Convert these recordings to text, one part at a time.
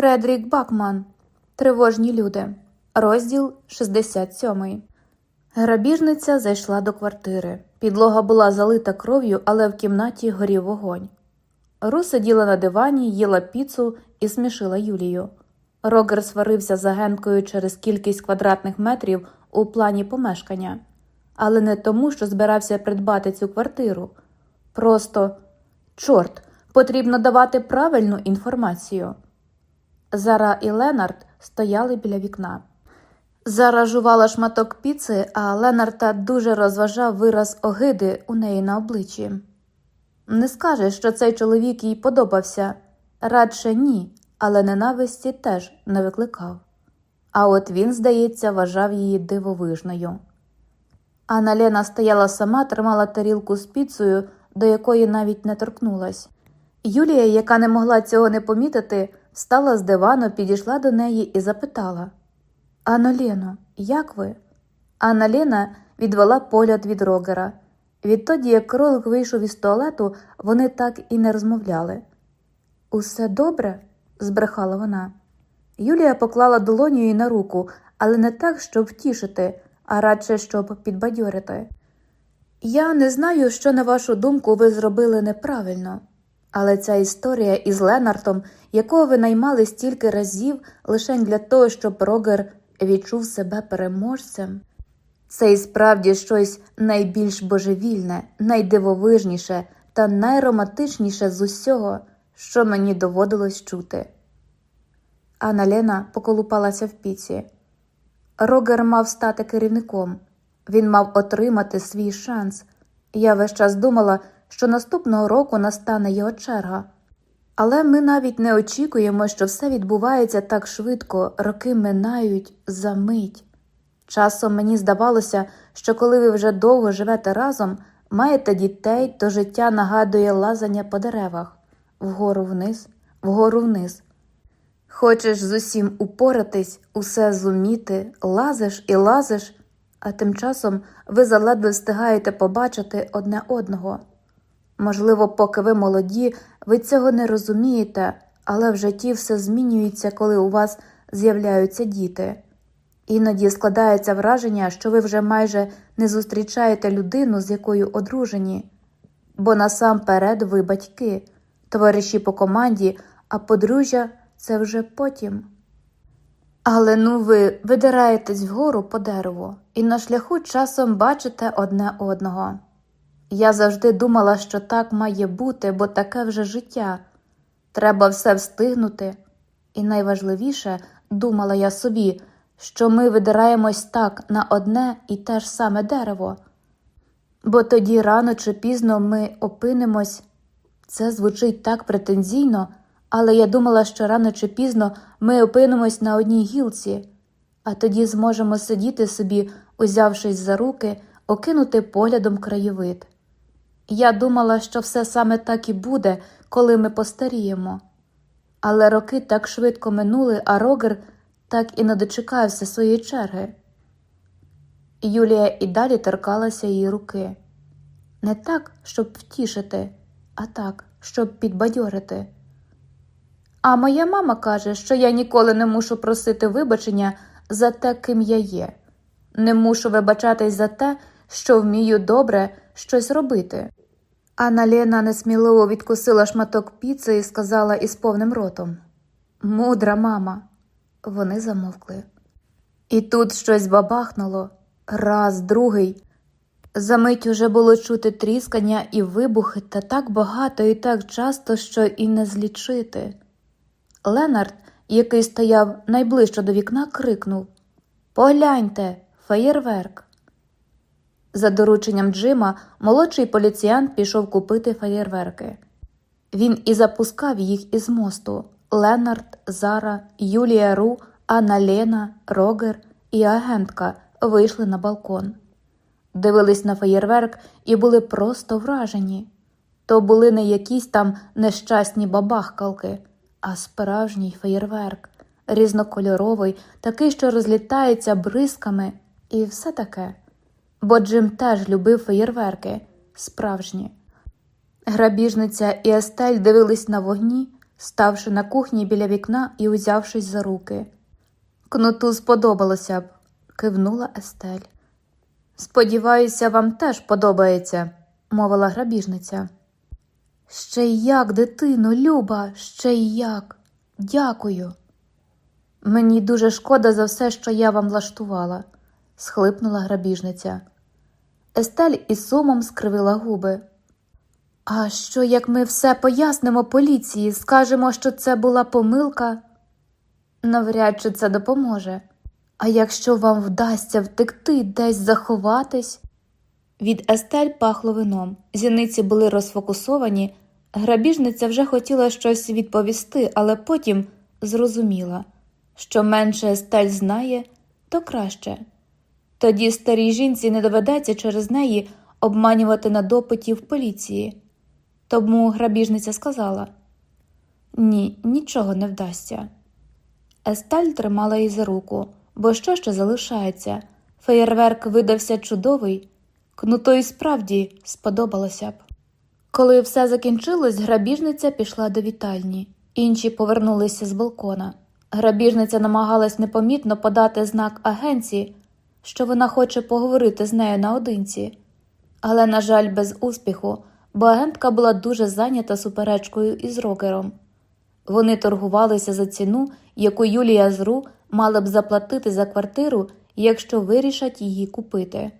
Фредрік Бакман. Тривожні люди. Розділ 67. Грабіжниця зайшла до квартири. Підлога була залита кров'ю, але в кімнаті горів вогонь. Ру сиділа на дивані, їла піцу і смішила Юлію. Рогер сварився з агенткою через кількість квадратних метрів у плані помешкання, але не тому, що збирався придбати цю квартиру. Просто чорт, потрібно давати правильну інформацію. Зара і Ленард стояли біля вікна. Зара жувала шматок піци, а Ленарта дуже розважав вираз огиди у неї на обличчі. Не скаже, що цей чоловік їй подобався, радше ні, але ненависті теж не викликав. А от він, здається, вважав її дивовижною. Анна Лена стояла сама, тримала тарілку з піцею, до якої навіть не торкнулась. Юлія, яка не могла цього не помітити, встала з дивану, підійшла до неї і запитала Анно Лено, як ви? Анна Лена відвела погляд від рогера. Відтоді, як кролик вийшов із туалету, вони так і не розмовляли. Усе добре? збрехала вона. Юлія поклала долоню їй на руку, але не так, щоб втішити, а радше щоб підбадьорити. Я не знаю, що, на вашу думку, ви зробили неправильно, але ця історія із Ленартом, якого ви наймали стільки разів лише для того, щоб Рогер відчув себе переможцем. Це і справді щось найбільш божевільне, найдивовижніше та найромантичніше з усього, що мені доводилось чути. Анна Лена поколупалася в піці. Рогер мав стати керівником, він мав отримати свій шанс. Я весь час думала, що наступного року настане його черга. Але ми навіть не очікуємо, що все відбувається так швидко, роки минають за мить. Часом мені здавалося, що коли ви вже довго живете разом, маєте дітей, то життя нагадує лазання по деревах вгору вниз, вгору вниз. Хочеш з усім упоратись, усе зуміти, лазиш і лазиш, а тим часом ви заледве встигаєте побачити одне одного. Можливо, поки ви молоді, ви цього не розумієте, але в житті все змінюється, коли у вас з'являються діти. Іноді складається враження, що ви вже майже не зустрічаєте людину, з якою одружені, бо насамперед ви батьки, товариші по команді, а подружжя це вже потім. Але ну ви видираєтесь вгору по дереву і на шляху часом бачите одне одного. Я завжди думала, що так має бути, бо таке вже життя. Треба все встигнути. І найважливіше, думала я собі, що ми видираємось так на одне і те ж саме дерево, бо тоді рано чи пізно ми опинимось. Це звучить так претензійно, але я думала, що рано чи пізно ми опинимось на одній гілці, а тоді зможемо сидіти собі, узявшись за руки, окинути поглядом краєвид. Я думала, що все саме так і буде, коли ми постаріємо. Але роки так швидко минули, а Рогер так і не дочекався своєї черги. Юлія і далі торкалася її руки. Не так, щоб втішити, а так, щоб підбадьорити. А моя мама каже, що я ніколи не мушу просити вибачення за те, ким я є, не мушу вибачатись за те, що вмію добре щось робити. Анна Лена несміливо відкусила шматок піци і сказала із повним ротом Мудра мама. Вони замовкли. І тут щось бабахнуло раз, другий. Замить уже було чути тріскання і вибухи, та так багато і так часто, що і не злічити. Ленард, який стояв найближче до вікна, крикнув Погляньте, феєрверк. За дорученням Джима молодший поліціянт пішов купити феєрверки. Він і запускав їх із мосту. Ленард, Зара, Юлія Ру, Анна Лена, Рогер і агентка вийшли на балкон. Дивились на феєрверк і були просто вражені. То були не якісь там нещасні бабахкалки, а справжній феєрверк, різнокольоровий, такий, що розлітається бризками, і все таке бо Джим теж любив феєрверки справжні. Грабіжниця і Естель дивились на вогні, ставши на кухні біля вікна і узявшись за руки. Кнуту сподобалося б, кивнула Естель. Сподіваюся, вам теж подобається, мовила грабіжниця. Ще й як, дитино, Люба, ще й як. Дякую. Мені дуже шкода за все, що я вам влаштувала, схлипнула грабіжниця. Естель із сумом скривила губи. А що, як ми все пояснимо поліції, скажемо, що це була помилка? Навряд чи це допоможе. А якщо вам вдасться втекти, десь заховатись? Від Естель пахло вином, зіниці були розфокусовані. Грабіжниця вже хотіла щось відповісти, але потім зрозуміла, що менше Естель знає, то краще. Тоді старій жінці не доведеться через неї обманювати на допиті в поліції. Тому грабіжниця сказала ні, нічого не вдасться. Естель тримала її за руку, бо що ще залишається? Феєрверк видався чудовий, кнуто і справді сподобалося б. Коли все закінчилось, грабіжниця пішла до вітальні, інші повернулися з балкона. Грабіжниця намагалась непомітно подати знак агенції, що вона хоче поговорити з нею наодинці, але, на жаль, без успіху, бо агентка була дуже зайнята суперечкою із рокером. Вони торгувалися за ціну, яку Юлія з Ру мала б заплатити за квартиру, якщо вирішать її купити.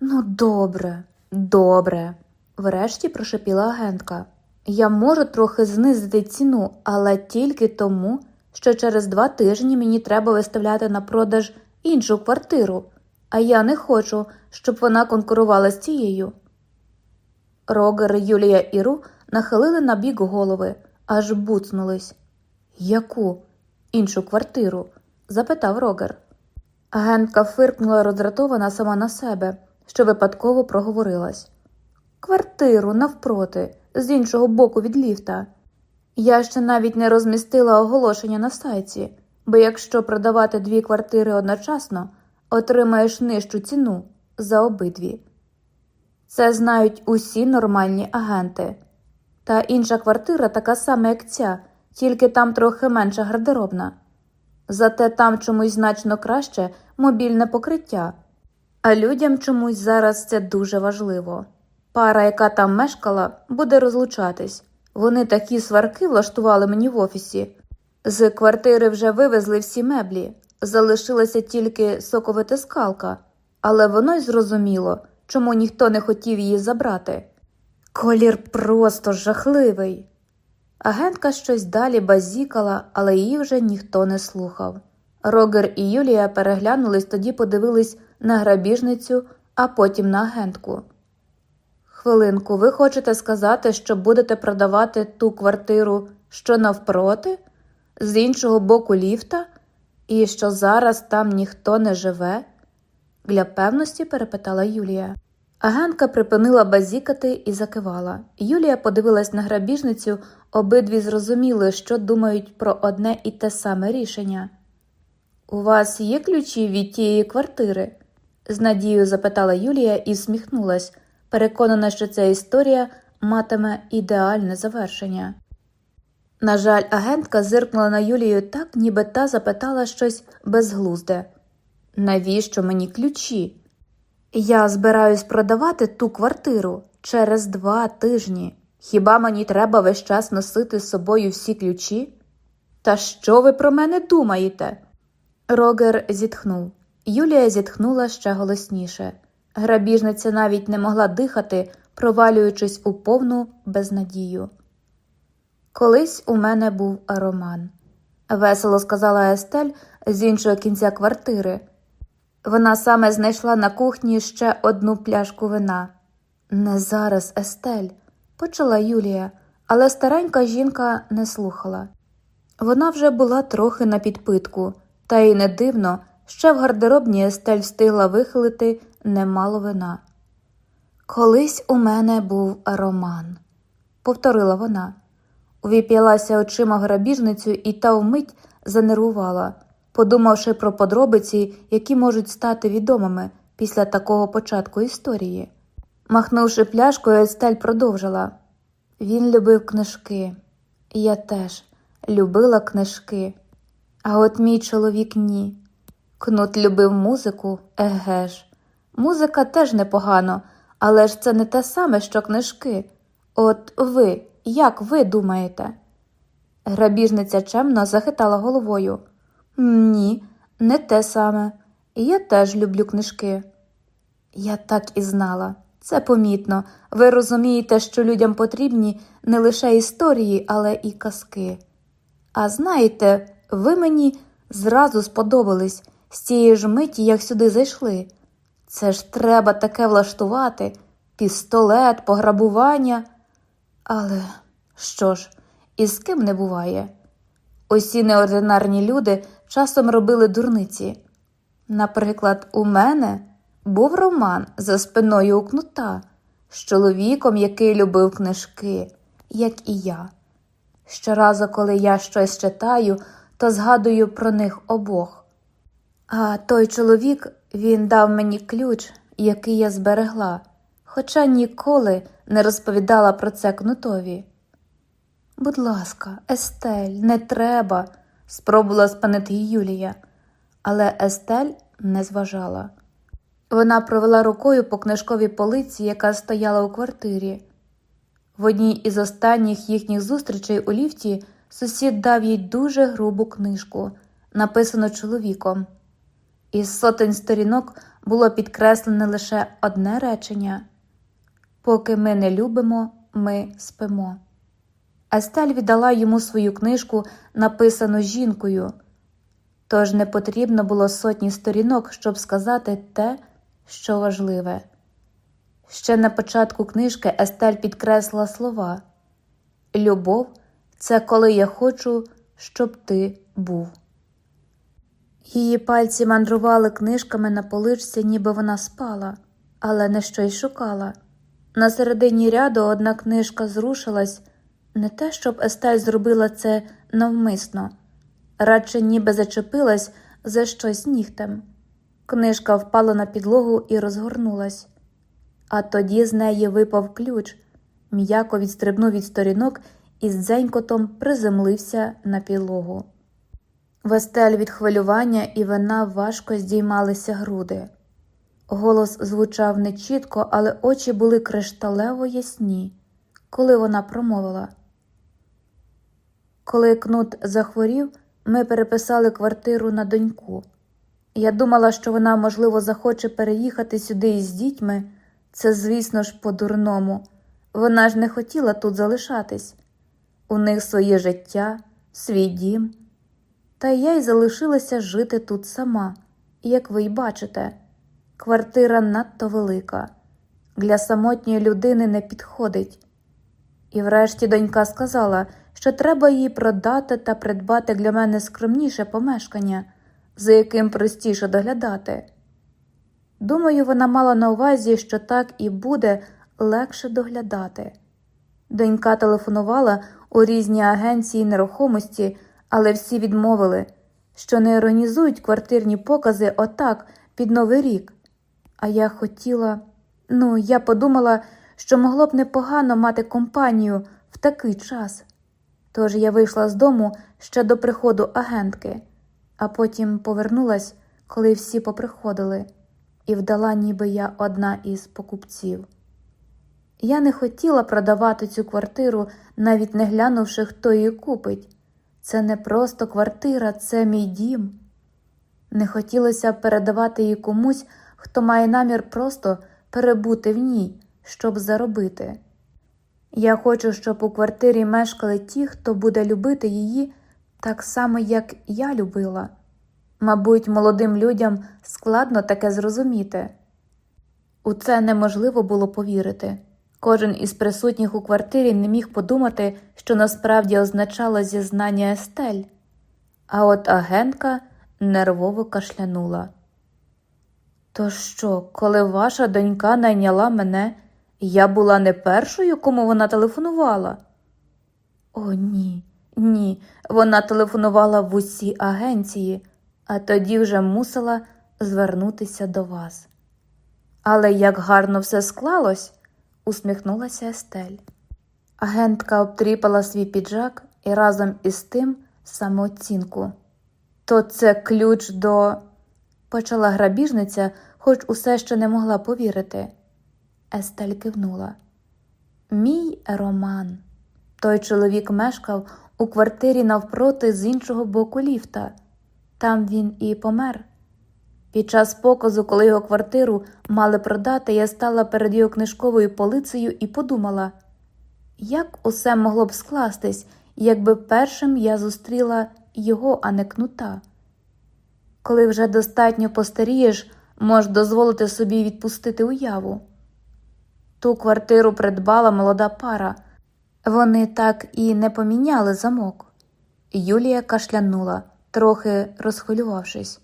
Ну, добре, добре, врешті прошепіла агентка. Я можу трохи знизити ціну, але тільки тому, що через два тижні мені треба виставляти на продаж іншу квартиру, а я не хочу, щоб вона конкурувала з цією. Рогер, Юлія і Ру нахилили на бік голови, аж буцнулись. Яку? Іншу квартиру? запитав Рогер. Агентка фиркнула роздратована сама на себе, що випадково проговорилась. Квартиру навпроти, з іншого боку від ліфта. Я ще навіть не розмістила оголошення на сайті, бо якщо продавати дві квартири одночасно, отримаєш нижчу ціну за обидві. Це знають усі нормальні агенти. Та інша квартира така сама, як ця, тільки там трохи менша гардеробна. Зате там чомусь значно краще мобільне покриття, а людям чомусь зараз це дуже важливо. Пара, яка там мешкала, буде розлучатись. Вони такі сварки влаштували мені в офісі. З квартири вже вивезли всі меблі, залишилася тільки соковитискалка, але воно й зрозуміло, чому ніхто не хотів її забрати. Колір просто жахливий. Агентка щось далі базікала, але її вже ніхто не слухав. Рогер і Юлія переглянулись, тоді подивились на грабіжницю, а потім на агентку. Хвилинку, ви хочете сказати, що будете продавати ту квартиру, що навпроти, з іншого боку ліфта, і що зараз там ніхто не живе? Для певності перепитала Юлія. Агентка припинила базікати і закивала. Юлія подивилась на грабіжницю, обидві зрозуміли, що думають про одне і те саме рішення. У вас є ключі від тієї квартири? з надією запитала Юлія і всміхнулась, переконана, що ця історія матиме ідеальне завершення. На жаль, агентка зиркнула на Юлію так, ніби та запитала щось безглузде. Навіщо мені ключі? Я збираюсь продавати ту квартиру через два тижні. Хіба мені треба весь час носити з собою всі ключі? Та що ви про мене думаєте? Рогер зітхнув. Юлія зітхнула ще голосніше. Грабіжниця навіть не могла дихати, провалюючись у повну безнадію. Колись у мене був роман, весело сказала Естель з іншого кінця квартири. Вона саме знайшла на кухні ще одну пляшку вина. Не зараз, Естель, почала Юлія, але старенька жінка не слухала. Вона вже була трохи на підпитку, та й не дивно, ще в гардеробні Естель встигла вихилити немало вина. Колись у мене був роман, повторила вона. Увіп'ялася очима грабіжницю і та вмить занервувала, подумавши про подробиці, які можуть стати відомими після такого початку історії. Махнувши пляшкою, Естель продовжила він любив книжки. Я теж любила книжки, а от мій чоловік ні. Кнут любив музику, еге ж. Музика теж непогано, але ж це не те саме, що книжки. От ви, як ви думаєте? Грабіжниця чемно захитала головою. Ні, не те саме. Я теж люблю книжки. Я так і знала. Це помітно. Ви розумієте, що людям потрібні не лише історії, але і казки. А знаєте, ви мені зразу сподобались з тієї ж миті, як сюди зайшли. Це ж треба таке влаштувати пістолет, пограбування. Але що ж, і з ким не буває? Усі неординарні люди часом робили дурниці. Наприклад, у мене був роман за спиною у кнута з чоловіком, який любив книжки, як і я. Щоразу, коли я щось читаю, то згадую про них обох. А той чоловік він дав мені ключ, який я зберегла, хоча ніколи не розповідала про це кнутові. Будь ласка, Естель, не треба, спробувала спинити її Юлія, але Естель не зважала. Вона провела рукою по книжковій полиці, яка стояла у квартирі. В одній із останніх їхніх зустрічей у ліфті сусід дав їй дуже грубу книжку, написану чоловіком. Із сотень сторінок було підкреслене лише одне речення Поки ми не любимо, ми спимо. Естель віддала йому свою книжку, написану жінкою, тож не потрібно було сотні сторінок, щоб сказати те, що важливе. Ще на початку книжки Естель підкреслила слова Любов це коли я хочу, щоб ти був. Її пальці мандрували книжками на поличці, ніби вона спала, але не щось шукала. На середині ряду одна книжка зрушилась, не те, щоб Естель зробила це навмисно, радше ніби зачепилась за щось нігтем. Книжка впала на підлогу і розгорнулась, а тоді з неї випав ключ, м'яко відстрибнув від сторінок і з дзенькотом приземлився на підлогу. Вестель від хвилювання і вина важко здіймалися груди. Голос звучав нечітко, але очі були кришталево ясні, коли вона промовила. Коли кнут захворів, ми переписали квартиру на доньку. Я думала, що вона, можливо, захоче переїхати сюди із дітьми. Це, звісно ж, по-дурному. Вона ж не хотіла тут залишатись. У них своє життя, свій дім. Та я й залишилася жити тут сама, як ви й бачите, квартира надто велика, для самотньої людини не підходить. І врешті донька сказала, що треба її продати та придбати для мене скромніше помешкання, за яким простіше доглядати. Думаю, вона мала на увазі, що так і буде легше доглядати. Донька телефонувала у різні агенції нерухомості але всі відмовили, що не організують квартирні покази отак під Новий рік. А я хотіла, ну, я подумала, що могло б непогано мати компанію в такий час. Тож я вийшла з дому ще до приходу агентки, а потім повернулась, коли всі поприходили, і вдала, ніби я одна із покупців. Я не хотіла продавати цю квартиру, навіть не глянувши, хто її купить. Це не просто квартира, це мій дім. Не хотілося передавати її комусь, хто має намір просто перебути в ній, щоб заробити. Я хочу, щоб у квартирі мешкали ті, хто буде любити її так само, як я любила. Мабуть, молодим людям складно таке зрозуміти. У це неможливо було повірити. Кожен із присутніх у квартирі не міг подумати, що насправді означало зізнання Естель, а от агентка нервово кашлянула. То що, коли ваша донька найняла мене, я була не першою, кому вона телефонувала? О, ні, ні, вона телефонувала в усі агенції, а тоді вже мусила звернутися до вас. Але як гарно все склалось, усміхнулася Естель. Агентка обтріпала свій піджак і разом із тим самооцінку. То це ключ до. Почала грабіжниця, хоч усе ще не могла повірити. Естель кивнула. Мій роман. Той чоловік мешкав у квартирі навпроти з іншого боку ліфта. Там він і помер. Під час показу, коли його квартиру мали продати, я стала перед його книжковою полицею і подумала, як усе могло б скластись, якби першим я зустріла його, а не кнута. Коли вже достатньо постарієш, можеш дозволити собі відпустити уяву. Ту квартиру придбала молода пара, вони так і не поміняли замок. Юлія кашлянула, трохи розхвилювавшись.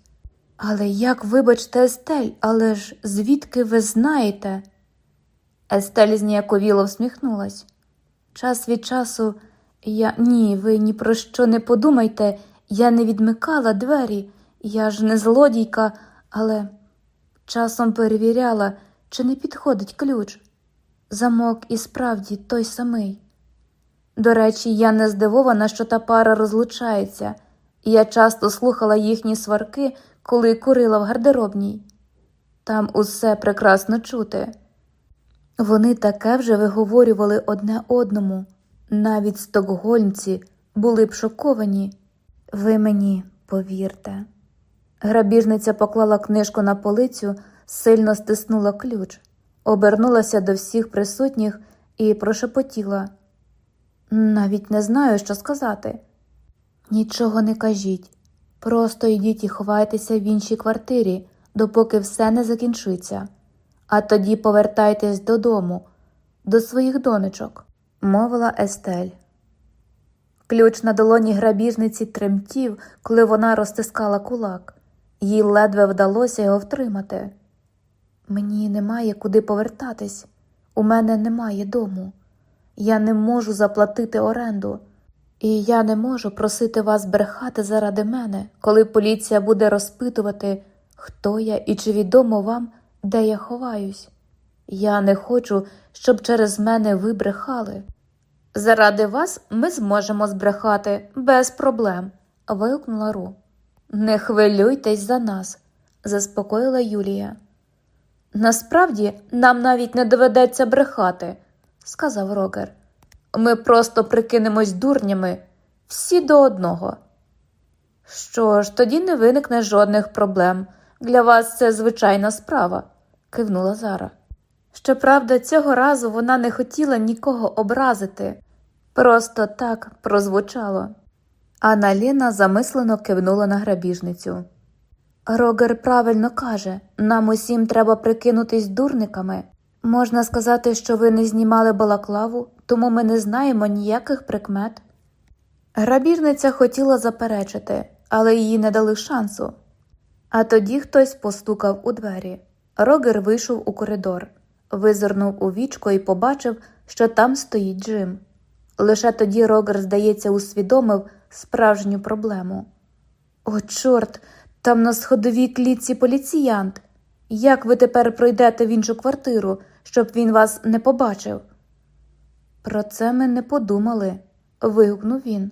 Але як, вибачте, Естель, але ж звідки ви знаєте? Естель зніяковіло всміхнулась. Час від часу я ні, ви ні про що не подумайте, я не відмикала двері, я ж не злодійка, але часом перевіряла, чи не підходить ключ. Замок і справді той самий. До речі, я не здивована, що та пара розлучається, я часто слухала їхні сварки, коли курила в гардеробній. Там усе прекрасно чути. Вони таке вже виговорювали одне одному, навіть стокгольмці були б шоковані. Ви мені повірте. Грабіжниця поклала книжку на полицю, сильно стиснула ключ, обернулася до всіх присутніх і прошепотіла. Навіть не знаю, що сказати. Нічого не кажіть. Просто йдіть і ховайтеся в іншій квартирі, допоки все не закінчиться, а тоді повертайтесь додому, до своїх донечок, мовила Естель. Ключ на долоні грабіжниці тремтів, коли вона розтискала кулак, їй ледве вдалося його втримати. Мені немає куди повертатись, у мене немає дому. Я не можу заплатити оренду, і я не можу просити вас брехати заради мене, коли поліція буде розпитувати, хто я і чи відомо вам, де я ховаюсь. Я не хочу, щоб через мене ви брехали. Заради вас ми зможемо збрехати без проблем, вигукнула Ру. Не хвилюйтесь за нас, заспокоїла Юлія. Насправді нам навіть не доведеться брехати сказав Рогер. Ми просто прикинемось дурнями всі до одного. Що ж, тоді не виникне жодних проблем. Для вас це звичайна справа, кивнула Зара. Щоправда, цього разу вона не хотіла нікого образити, просто так прозвучало. Анна Ліна замислено кивнула на грабіжницю. Рогер правильно каже нам усім треба прикинутись дурниками. Можна сказати, що ви не знімали балаклаву, тому ми не знаємо ніяких прикмет. Грабіжниця хотіла заперечити, але їй не дали шансу. А тоді хтось постукав у двері. Рогер вийшов у коридор, визирнув у вічко і побачив, що там стоїть Джим. Лише тоді Рогер, здається, усвідомив справжню проблему. О, чорт, там на сходовій клітці поліціянт. Як ви тепер пройдете в іншу квартиру, щоб він вас не побачив? Про це ми не подумали, вигукнув він.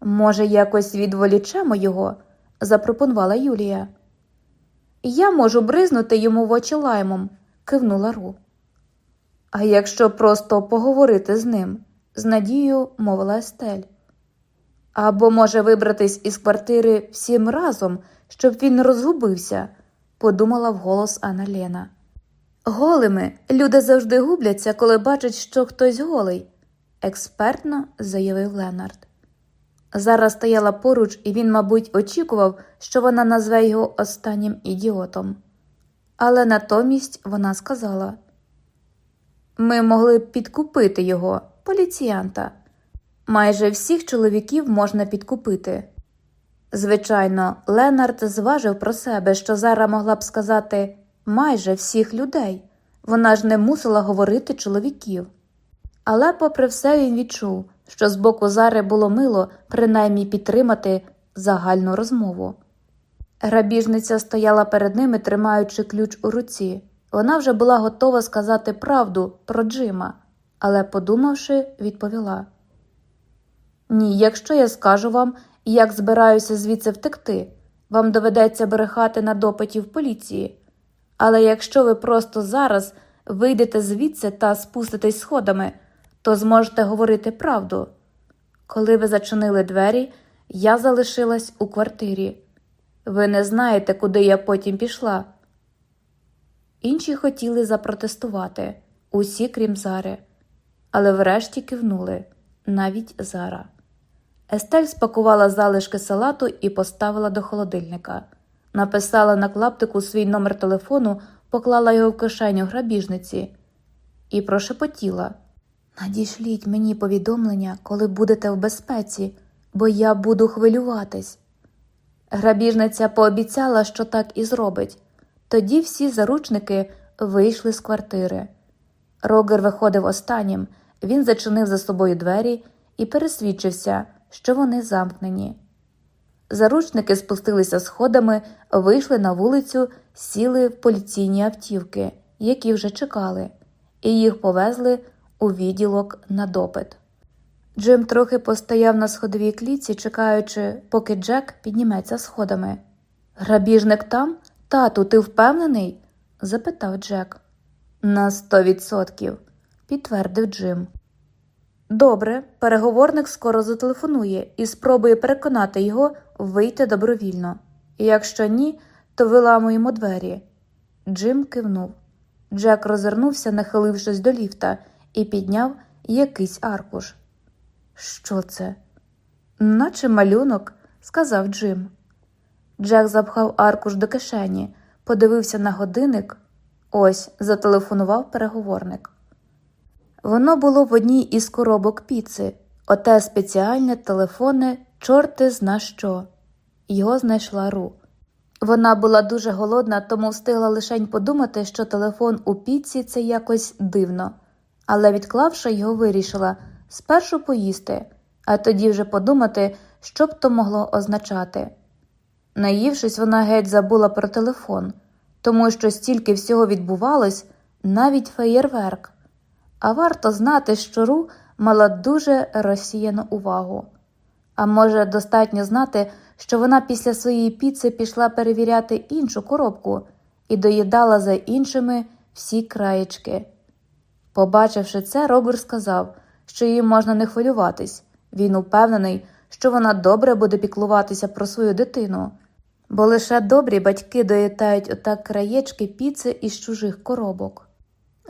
Може, якось відволічемо його? запропонувала Юлія. Я можу бризнути йому в очі лаймом, кивнула Ру. А якщо просто поговорити з ним, з надією мовила Естель. Або може вибратись із квартири всім разом, щоб він розгубився подумала вголос Анна Лена. Голими люди завжди губляться, коли бачать, що хтось голий, експертно заявив Ленард. Зараз стояла поруч, і він, мабуть, очікував, що вона назве його останнім ідіотом. Але натомість вона сказала: Ми могли б підкупити його, поліціянта. Майже всіх чоловіків можна підкупити. Звичайно, Ленард зважив про себе, що Зара могла б сказати майже всіх людей, вона ж не мусила говорити чоловіків. Але, попри все, він відчув, що з боку Зари було мило принаймні підтримати загальну розмову. Грабіжниця стояла перед ними, тримаючи ключ у руці. Вона вже була готова сказати правду про Джима, але, подумавши, відповіла: Ні, якщо я скажу вам, як збираюся звідси втекти, вам доведеться брехати на допиті в поліції. Але якщо ви просто зараз вийдете звідси та спуститесь сходами, то зможете говорити правду. Коли ви зачинили двері, я залишилась у квартирі. Ви не знаєте, куди я потім пішла. Інші хотіли запротестувати, усі крім Зари, але врешті кивнули навіть Зара. Естель спакувала залишки салату і поставила до холодильника. Написала на клаптику свій номер телефону, поклала його в кишеню грабіжниці і прошепотіла Надішліть мені повідомлення, коли будете в безпеці, бо я буду хвилюватись. Грабіжниця пообіцяла, що так і зробить. Тоді всі заручники вийшли з квартири. Рогер виходив останнім, він зачинив за собою двері і пересвідчився, що вони замкнені. Заручники спустилися сходами, вийшли на вулицю, сіли в поліційні автівки, які вже чекали, і їх повезли у відділок на допит. Джим трохи постояв на сходовій кліці, чекаючи, поки Джек підніметься сходами. Грабіжник там? Тату, ти впевнений? запитав Джек. На сто відсотків, підтвердив Джим. Добре, переговорник скоро зателефонує і спробує переконати його вийти добровільно. Якщо ні, то виламуємо двері. Джим кивнув. Джек розвернувся, нахилившись до ліфта, і підняв якийсь аркуш. Що це? Наче малюнок, сказав Джим. Джек запхав аркуш до кишені, подивився на годинник. Ось зателефонував переговорник. Воно було в одній із коробок піци, оте спеціальне телефонне чорти зна що. Його знайшла Ру. Вона була дуже голодна, тому встигла лишень подумати, що телефон у піці це якось дивно, але, відклавши його, вирішила спершу поїсти, а тоді вже подумати, що б то могло означати. Наївшись, вона геть забула про телефон, тому що стільки всього відбувалось, навіть феєрверк. А варто знати, що Ру мала дуже розсіяну увагу. А може, достатньо знати, що вона після своєї піци пішла перевіряти іншу коробку і доїдала за іншими всі краєчки. Побачивши це, Робер сказав, що їй можна не хвилюватись. Він упевнений, що вона добре буде піклуватися про свою дитину, бо лише добрі батьки доїдають отак краєчки піци із чужих коробок.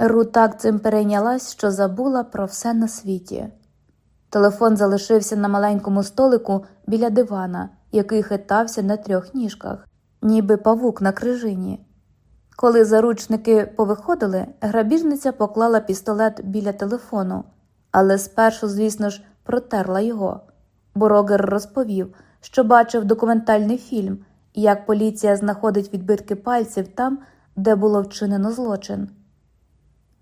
Ру так цим перейнялась, що забула про все на світі. Телефон залишився на маленькому столику біля дивана, який хитався на трьох ніжках, ніби павук на крижині. Коли заручники повиходили, грабіжниця поклала пістолет біля телефону, але спершу, звісно ж, протерла його. Бо Рогер розповів, що бачив документальний фільм, як поліція знаходить відбитки пальців там, де було вчинено злочин.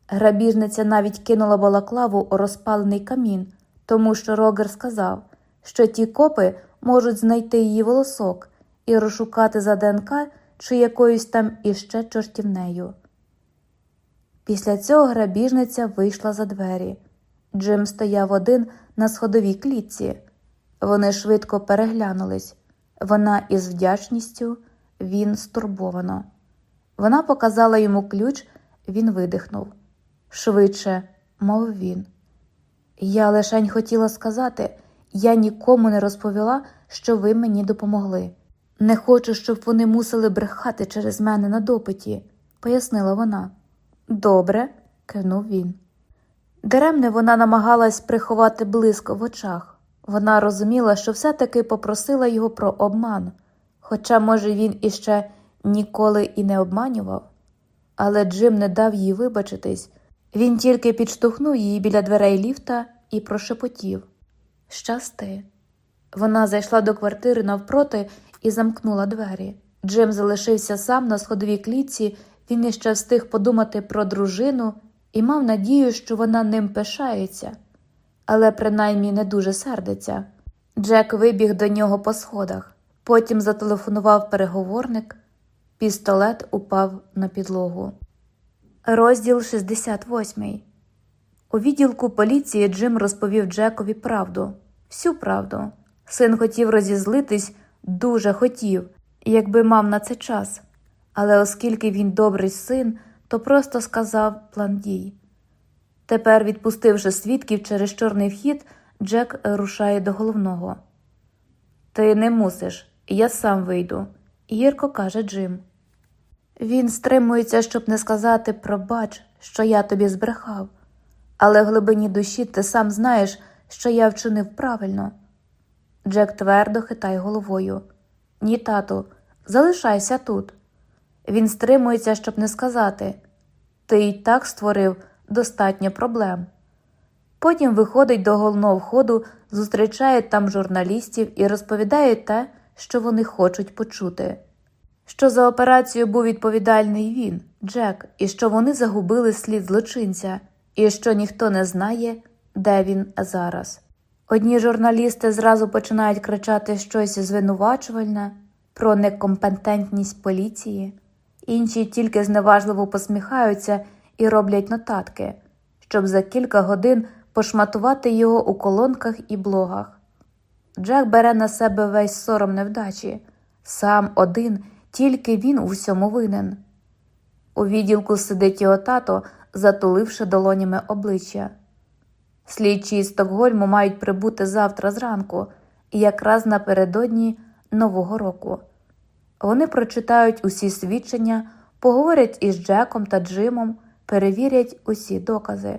Грабіжниця навіть кинула балаклаву у розпалений камін, тому що Рогер сказав, що ті копи можуть знайти її волосок і розшукати за ДНК чи якоюсь там іще чортівнею. Після цього грабіжниця вийшла за двері. Джим стояв один на сходовій клітці. Вони швидко переглянулись. Вона із вдячністю, він стурбовано. Вона показала йому ключ, він видихнув. Швидше, мовив він. Я лишень хотіла сказати, я нікому не розповіла, що ви мені допомогли. Не хочу, щоб вони мусили брехати через мене на допиті, пояснила вона. Добре, кивнув він. Даремне вона намагалась приховати блиско в очах. Вона розуміла, що все-таки попросила його про обман, хоча, може, він іще ніколи і не обманював. Але Джим не дав їй вибачитись, він тільки підштовхнув її біля дверей ліфта і прошепотів Щасти. Вона зайшла до квартири навпроти і замкнула двері. Джим залишився сам на сходовій клітці, він іще встиг подумати про дружину і мав надію, що вона ним пишається, але принаймні не дуже сердиться. Джек вибіг до нього по сходах, потім зателефонував переговорник, пістолет упав на підлогу. Розділ 68 У відділку поліції Джим розповів Джекові правду. всю правду. Син хотів розізлитись, дуже хотів, якби мав на це час. Але оскільки він добрий син, то просто сказав план дій. Тепер, відпустивши свідків через чорний вхід, Джек рушає до головного. Ти не мусиш, я сам вийду, гірко каже Джим. Він стримується, щоб не сказати пробач, що я тобі збрехав, але в глибині душі ти сам знаєш, що я вчинив правильно. Джек твердо хитає головою. Ні, тату, залишайся тут. Він стримується, щоб не сказати Ти й так створив достатньо проблем. Потім виходить до головного входу, зустрічає там журналістів і розповідає те, що вони хочуть почути. Що за операцію був відповідальний він, Джек, і що вони загубили слід злочинця, і що ніхто не знає, де він зараз. Одні журналісти зразу починають кричати щось звинувачувальне про некомпетентність поліції, інші тільки зневажливо посміхаються і роблять нотатки, щоб за кілька годин пошматувати його у колонках і блогах. Джек бере на себе весь сором невдачі, сам один, тільки він у всьому винен. У відділку сидить його тато, затуливши долонями обличчя. Слідчі з Стокгольму мають прибути завтра зранку, якраз напередодні Нового року. Вони прочитають усі свідчення, поговорять із Джеком та Джимом, перевірять усі докази.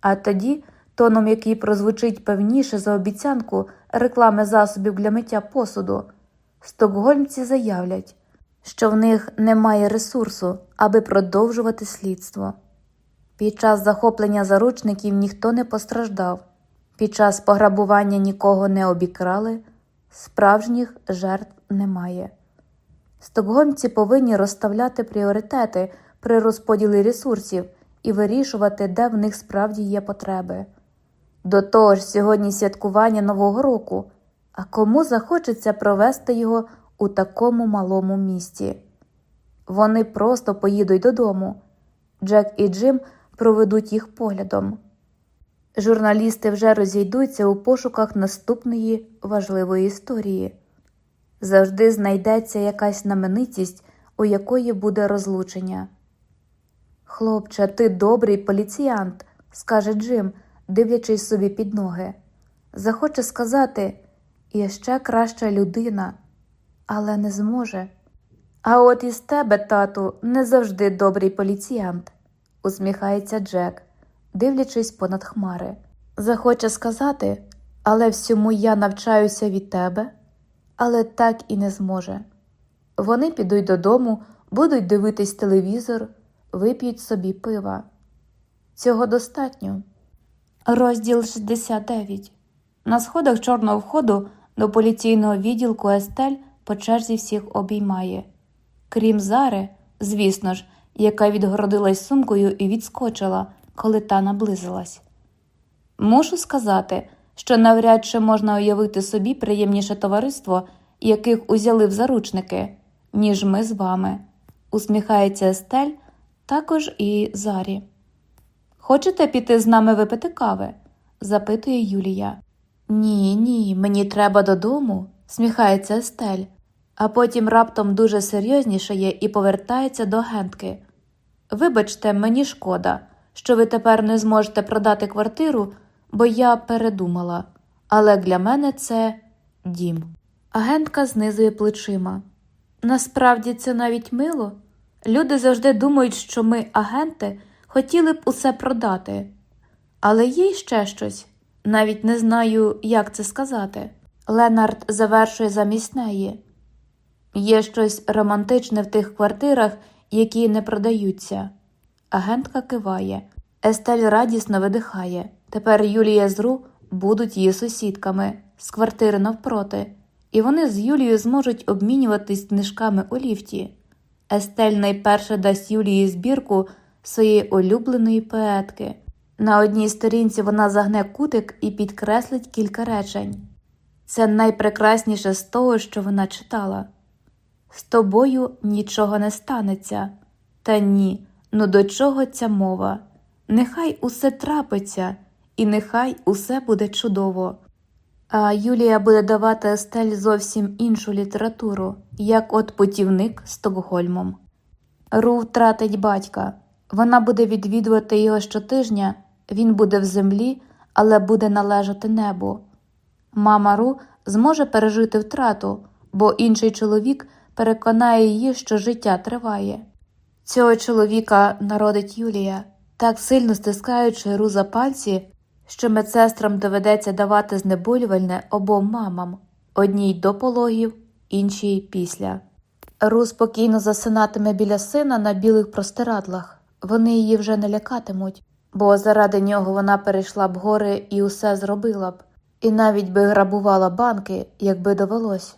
А тоді, тоном, який прозвучить певніше за обіцянку реклами засобів для миття посуду, стокгольмці заявлять, що в них немає ресурсу, аби продовжувати слідство. Під час захоплення заручників ніхто не постраждав, під час пограбування нікого не обікрали, справжніх жертв немає. Стокгольмці повинні розставляти пріоритети при розподілі ресурсів і вирішувати, де в них справді є потреби. До того ж, сьогодні святкування Нового року, а кому захочеться провести його у такому малому місті? Вони просто поїдуть додому. Джек і Джим проведуть їх поглядом. Журналісти вже розійдуться у пошуках наступної важливої історії. Завжди знайдеться якась знаменитість, у якої буде розлучення. Хлопче, ти добрий поліціянт, скаже Джим, дивлячись собі під ноги. Захоче сказати я ще краща людина, але не зможе. А от із тебе, тату, не завжди добрий поліціянт усміхається Джек, дивлячись понад хмари. Захоче сказати, але всьому я навчаюся від тебе, але так і не зможе. Вони підуть додому, будуть дивитись телевізор, вип'ють собі пива. Цього достатньо. Розділ 69 На сходах чорного входу до поліційного відділку Естель по черзі всіх обіймає. Крім Зари, звісно ж, яка відгородилась сумкою і відскочила, коли та наблизилась. Мушу сказати, що навряд чи можна уявити собі приємніше товариство, яких узяли в заручники, ніж ми з вами, усміхається Естель, також і Зарі. Хочете піти з нами випити кави? запитує Юлія. Ні, ні, мені треба додому, сміхається Естель а потім раптом дуже серйознішає і повертається до агентки. Вибачте, мені шкода, що ви тепер не зможете продати квартиру, бо я передумала, але для мене це дім. Агентка знизує плечима. Насправді це навіть мило. Люди завжди думають, що ми, агенти, хотіли б усе продати. Але є ще щось, навіть не знаю, як це сказати. Ленард завершує замість неї. Є щось романтичне в тих квартирах, які не продаються. Агентка киває. Естель радісно видихає. Тепер Юлія з Ру будуть її сусідками з квартири навпроти, і вони з Юлією зможуть обмінюватись книжками у ліфті. Естель найперше дасть Юлії збірку своєї улюбленої поетки. На одній сторінці вона загне кутик і підкреслить кілька речень. Це найпрекрасніше з того, що вона читала. З тобою нічого не станеться. Та ні, ну до чого ця мова? Нехай усе трапиться, і нехай усе буде чудово. А Юлія буде давати Естель зовсім іншу літературу, як от путівник Стокгольмом. Ру втратить батька. Вона буде відвідувати його щотижня, він буде в землі, але буде належати небу. Мама Ру зможе пережити втрату, бо інший чоловік переконає її, що життя триває. Цього чоловіка народить Юлія, так сильно стискаючи Ру за пальці, що медсестрам доведеться давати знеболювальне обом мамам одній до пологів, іншій після. Ру спокійно засинатиме біля сина на білих простирадлах. Вони її вже не лякатимуть, бо заради нього вона перейшла б гори і усе зробила б, і навіть би грабувала банки, якби довелось.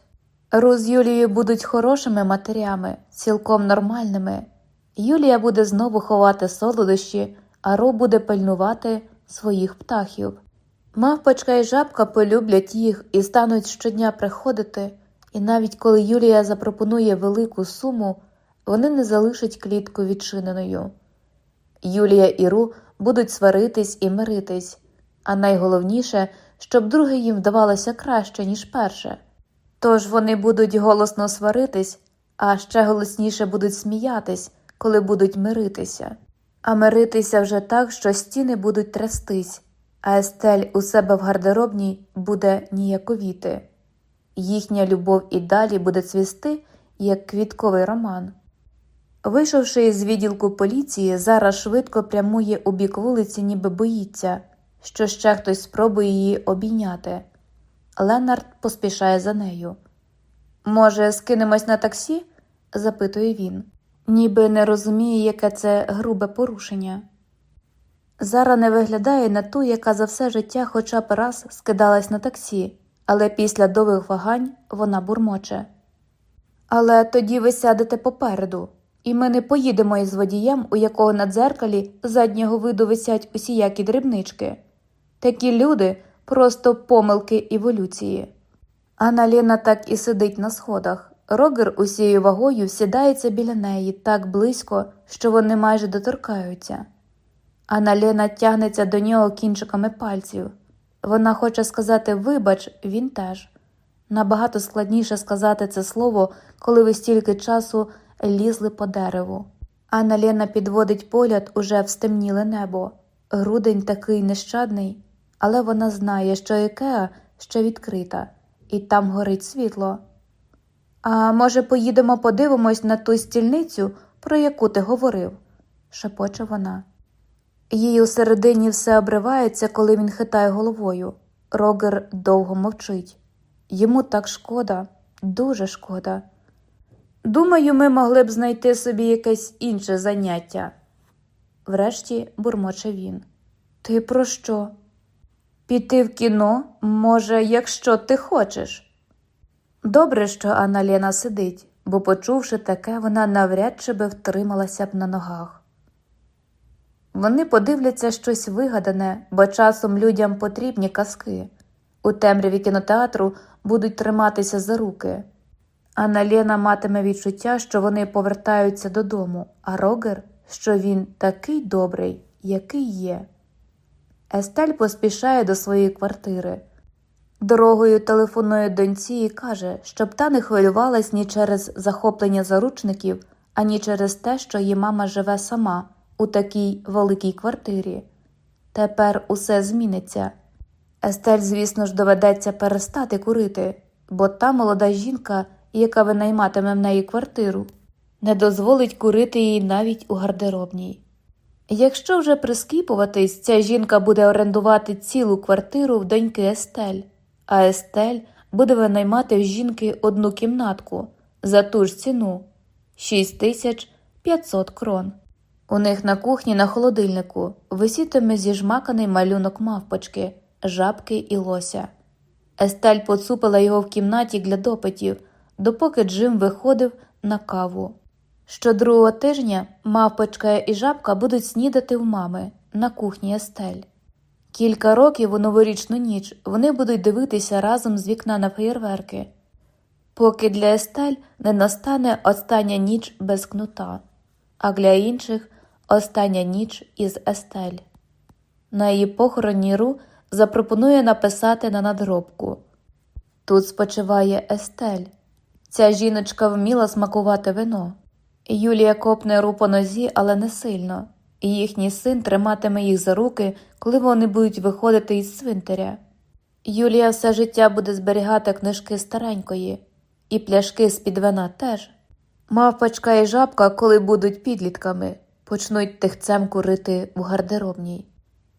Ру з Юлією будуть хорошими матерями, цілком нормальними. Юлія буде знову ховати солодощі, а Ру буде пильнувати своїх птахів. Мавпочка і жабка полюблять їх і стануть щодня приходити, і навіть коли Юлія запропонує велику суму, вони не залишать клітку відчиненою. Юлія і Ру будуть сваритись і миритись, а найголовніше, щоб друге їм вдавалося краще, ніж перше. Тож вони будуть голосно сваритись, а ще голосніше будуть сміятись, коли будуть миритися. А миритися вже так, що стіни будуть трястись, а Естель у себе в гардеробній буде ніяковіти. Їхня любов і далі буде цвісти, як квітковий роман. Вийшовши із відділку поліції, зараз швидко прямує у бік вулиці, ніби боїться, що ще хтось спробує її обійняти. Ленард поспішає за нею. Може, скинемось на таксі? запитує він, ніби не розуміє, яке це грубе порушення. Зара не виглядає на ту, яка за все життя хоча б раз скидалась на таксі, але після довгих вагань вона бурмоче. Але тоді ви сядете попереду, і ми не поїдемо із водієм, у якого на дзеркалі заднього виду висять усіякі дрібнички. Такі люди просто помилки еволюції. Анна Лена так і сидить на сходах. Рогер усією вагою сідається біля неї так близько, що вони майже доторкаються. Анна Лена тягнеться до нього кінчиками пальців. Вона хоче сказати вибач, він теж. Набагато складніше сказати це слово, коли ви стільки часу лізли по дереву. Анна Лена підводить погляд уже в стемніле небо. Грудень такий нещадний, але вона знає, що Ікеа ще відкрита, і там горить світло. А може, поїдемо подивимось на ту стільницю, про яку ти говорив, шепоче вона. Їй у середині все обривається, коли він хитає головою. Рогер довго мовчить. Йому так шкода, дуже шкода. Думаю, ми могли б знайти собі якесь інше заняття. Врешті бурмоче він. Ти про що? Піти в кіно, може, якщо ти хочеш. Добре, що Анна Лена сидить, бо, почувши таке, вона навряд чи би втрималася б на ногах. Вони подивляться щось вигадане, бо часом людям потрібні казки. У темряві кінотеатру будуть триматися за руки. Анна Лена матиме відчуття, що вони повертаються додому, а Рогер, що він такий добрий, який є. Естель поспішає до своєї квартири. Дорогою телефонує доньці і каже, щоб та не хвилювалась ні через захоплення заручників, ані через те, що її мама живе сама у такій великій квартирі. Тепер усе зміниться. Естель, звісно ж, доведеться перестати курити, бо та молода жінка, яка винайматиме в неї квартиру, не дозволить курити їй навіть у гардеробній. Якщо вже прискіпуватись, ця жінка буде орендувати цілу квартиру в доньки Естель, а Естель буде винаймати в жінки одну кімнатку за ту ж ціну 6500 крон. У них на кухні на холодильнику висітиме зіжмаканий малюнок мавпочки, жабки і лося. Естель поцупила його в кімнаті для допитів, допоки Джим виходив на каву. Щодругого тижня мавпочка і жабка будуть снідати в мами на кухні Естель. Кілька років у новорічну ніч вони будуть дивитися разом з вікна на феєрверки, поки для Естель не настане остання ніч без кнута, а для інших остання ніч із Естель. На її похороні Ру запропонує написати на надгробку Тут спочиває Естель. Ця жіночка вміла смакувати вино. Юлія копне ру по нозі, але не сильно, і їхній син триматиме їх за руки, коли вони будуть виходити із цвинтаря. Юлія все життя буде зберігати книжки старенької, і пляшки з-під вина теж. Мавпочка і жабка, коли будуть підлітками, почнуть тихцем курити в гардеробній.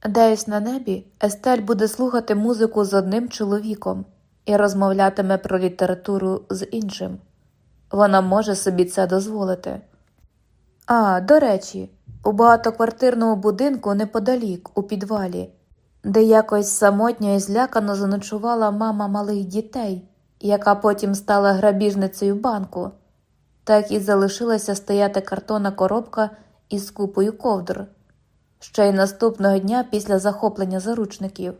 Десь на небі Естель буде слухати музику з одним чоловіком і розмовлятиме про літературу з іншим. Вона може собі це дозволити. А, до речі, у багатоквартирному будинку неподалік, у підвалі, де якось самотньо і злякано заночувала мама малих дітей, яка потім стала грабіжницею банку, так і залишилася стояти картонна коробка із купою ковдр, ще й наступного дня після захоплення заручників.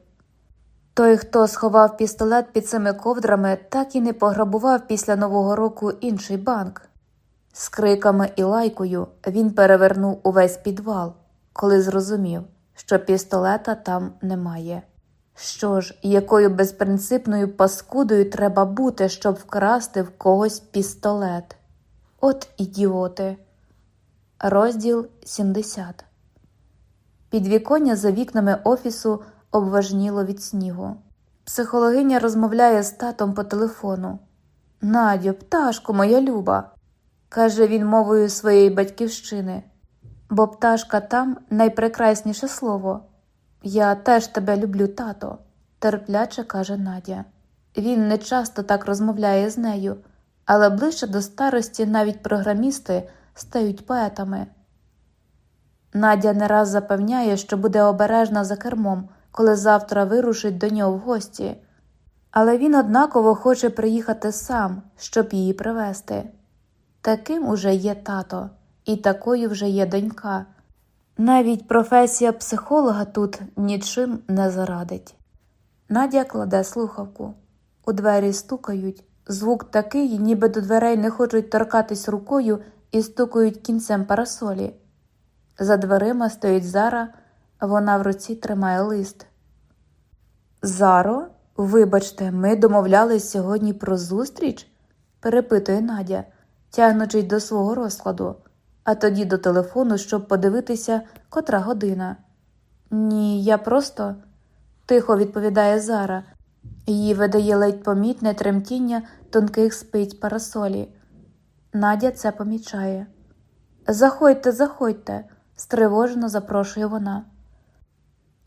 Той, хто сховав пістолет під цими ковдрами, так і не пограбував після Нового року інший банк. З криками і лайкою він перевернув увесь підвал, коли зрозумів, що пістолета там немає. Що ж, якою безпринципною паскудою треба бути, щоб вкрасти в когось пістолет? От ідіоти. Розділ 70 Підвіконня за вікнами офісу обважніло від снігу. Психологиня розмовляє з татом по телефону. Надю, пташко, моя люба, каже він мовою своєї батьківщини, бо пташка там найпрекрасніше слово. Я теж тебе люблю, тато, терпляче каже Надя. Він не часто так розмовляє з нею, але ближче до старості навіть програмісти стають поетами. Надя не раз запевняє, що буде обережна за кермом, коли завтра вирушить до нього в гості, але він однаково хоче приїхати сам, щоб її привезти. Таким уже є тато, і такою вже є донька. Навіть професія психолога тут нічим не зарадить. Надя кладе слухавку. У двері стукають. Звук такий, ніби до дверей не хочуть торкатись рукою і стукають кінцем парасолі. За дверима стоїть Зара, вона в руці тримає лист. Заро, вибачте, ми домовлялись сьогодні про зустріч? перепитує Надя, тягнучись до свого розкладу, а тоді до телефону, щоб подивитися, котра година. Ні, я просто, тихо відповідає Зара, її видає ледь помітне тремтіння тонких спиць парасолі. Надя це помічає. Заходьте, заходьте, стривожено запрошує вона.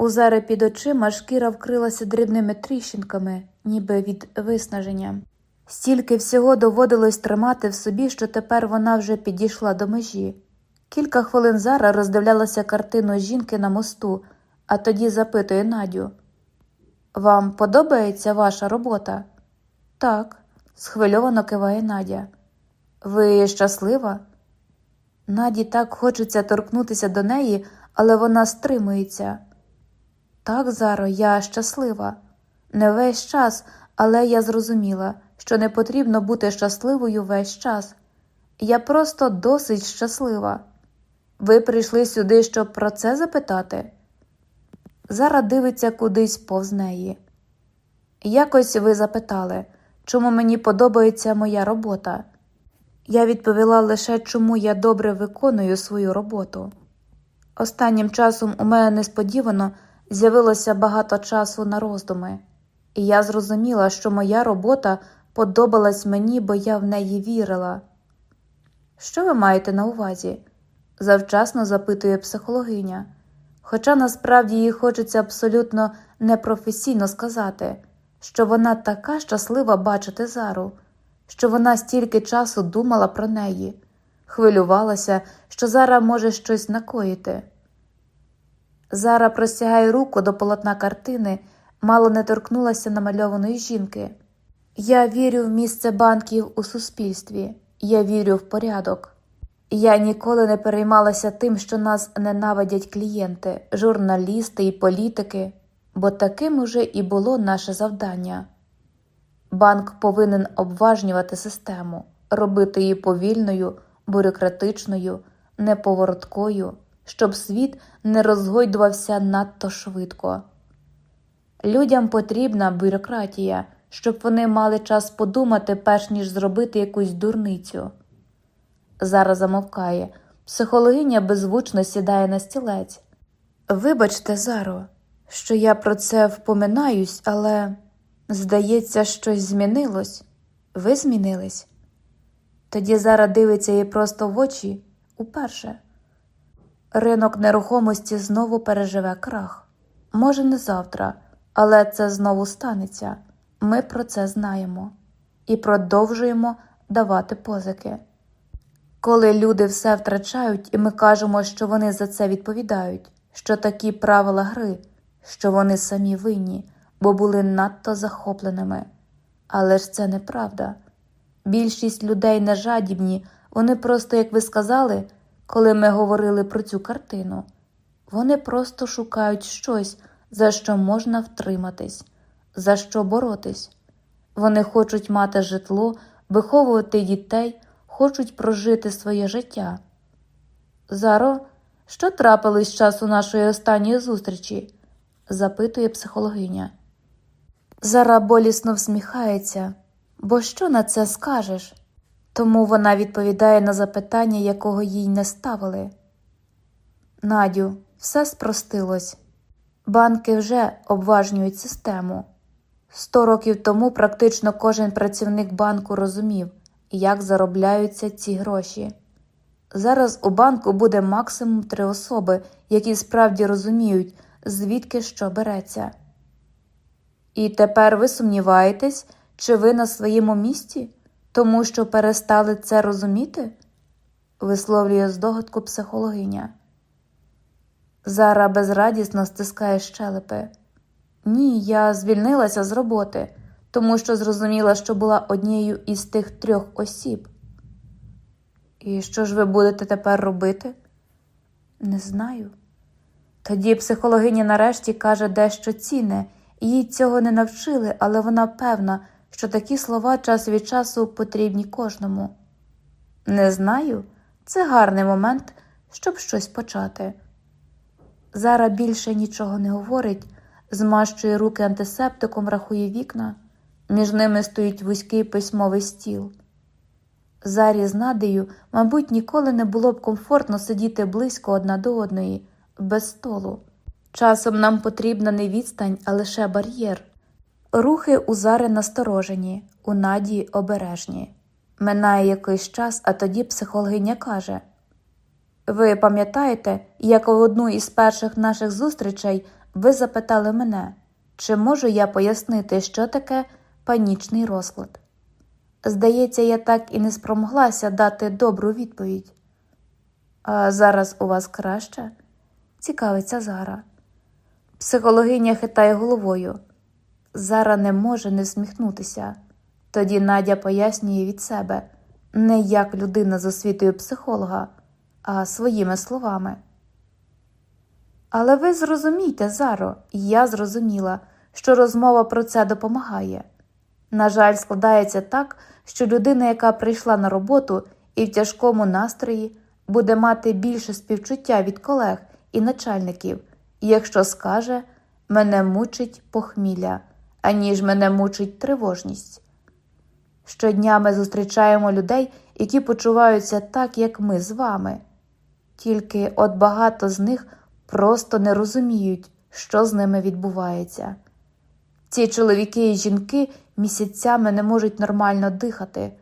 У Зари під очима шкіра вкрилася дрібними тріщинками, ніби від виснаження. Стільки всього доводилось тримати в собі, що тепер вона вже підійшла до межі. Кілька хвилин Зара роздивлялася картину жінки на мосту, а тоді запитує Надю: Вам подобається ваша робота? Так, схвильовано киває Надя. Ви щаслива? Наді так хочеться торкнутися до неї, але вона стримується. Так, Заро, я щаслива. Не весь час, але я зрозуміла, що не потрібно бути щасливою весь час. Я просто досить щаслива. Ви прийшли сюди, щоб про це запитати? Зара дивиться кудись повз неї. Якось ви запитали, чому мені подобається моя робота. Я відповіла лише, чому я добре виконую свою роботу. Останнім часом у мене несподівано з'явилося багато часу на роздуми, і я зрозуміла, що моя робота подобалась мені, бо я в неї вірила. Що ви маєте на увазі? завчасно запитує психологиня, хоча насправді їй хочеться абсолютно непрофесійно сказати, що вона така щаслива бачити зару, що вона стільки часу думала про неї, хвилювалася, що Зара може щось накоїти. Зара простягає руку до полотна картини, мало не торкнулася намальованої жінки. Я вірю в місце банків у суспільстві, я вірю в порядок. Я ніколи не переймалася тим, що нас ненавидять клієнти, журналісти і політики, бо таким уже і було наше завдання. Банк повинен обважнювати систему, робити її повільною, бюрократичною, неповороткою щоб світ не розгойдувався надто швидко. Людям потрібна бюрократія, щоб вони мали час подумати, перш ніж зробити якусь дурницю. Зара замовкає. Психологиня беззвучно сідає на стілець. Вибачте, Заро, що я про це впоминаюсь, але, здається, щось змінилось. Ви змінились? Тоді Зара дивиться їй просто в очі уперше. Ринок нерухомості знову переживе крах. Може, не завтра, але це знову станеться. Ми про це знаємо і продовжуємо давати позики. Коли люди все втрачають, і ми кажемо, що вони за це відповідають, що такі правила гри, що вони самі винні, бо були надто захопленими. Але ж це неправда. Більшість людей не жадібні, вони просто, як ви сказали, коли ми говорили про цю картину, вони просто шукають щось, за що можна втриматись, за що боротись. Вони хочуть мати житло, виховувати дітей, хочуть прожити своє життя. Заро, що трапилось з часу нашої останньої зустрічі? запитує психологиня. Зара болісно всміхається, бо що на це скажеш? Тому вона відповідає на запитання, якого їй не ставили. Надю, все спростилось. Банки вже обважнюють систему. Сто років тому практично кожен працівник банку розумів, як заробляються ці гроші. Зараз у банку буде максимум три особи, які справді розуміють, звідки що береться. І тепер ви сумніваєтесь, чи ви на своєму місці, тому що перестали це розуміти? висловлює здогадку психологиня. Зара безрадісно стискає щелепи. Ні, я звільнилася з роботи, тому що зрозуміла, що була однією із тих трьох осіб. І що ж ви будете тепер робити? Не знаю. Тоді психологиня нарешті каже дещо цінне, їй цього не навчили, але вона певна, що такі слова час від часу потрібні кожному. Не знаю, це гарний момент, щоб щось почати. Зара більше нічого не говорить, змащує руки антисептиком, рахує вікна, між ними стоїть вузький письмовий стіл. Зарі з Надею, мабуть, ніколи не було б комфортно сидіти близько одна до одної, без столу. Часом нам потрібна не відстань, а лише бар'єр. Рухи у Зари насторожені, у Наді обережні. Минає якийсь час, а тоді психологиня каже Ви пам'ятаєте, як у одну із перших наших зустрічей ви запитали мене, чи можу я пояснити, що таке панічний розклад? Здається, я так і не спромоглася дати добру відповідь. А зараз у вас краще? цікавиться Зара. Психологиня хитає головою. Зара не може не всміхнутися. Тоді Надя пояснює від себе не як людина з освітою психолога, а своїми словами. Але ви зрозумійте, Заро, я зрозуміла, що розмова про це допомагає. На жаль, складається так, що людина, яка прийшла на роботу і в тяжкому настрої, буде мати більше співчуття від колег і начальників, якщо скаже мене мучить похмілля, аніж мене мучить тривожність. Щодня ми зустрічаємо людей, які почуваються так, як ми з вами, тільки от багато з них просто не розуміють, що з ними відбувається. Ці чоловіки і жінки місяцями не можуть нормально дихати.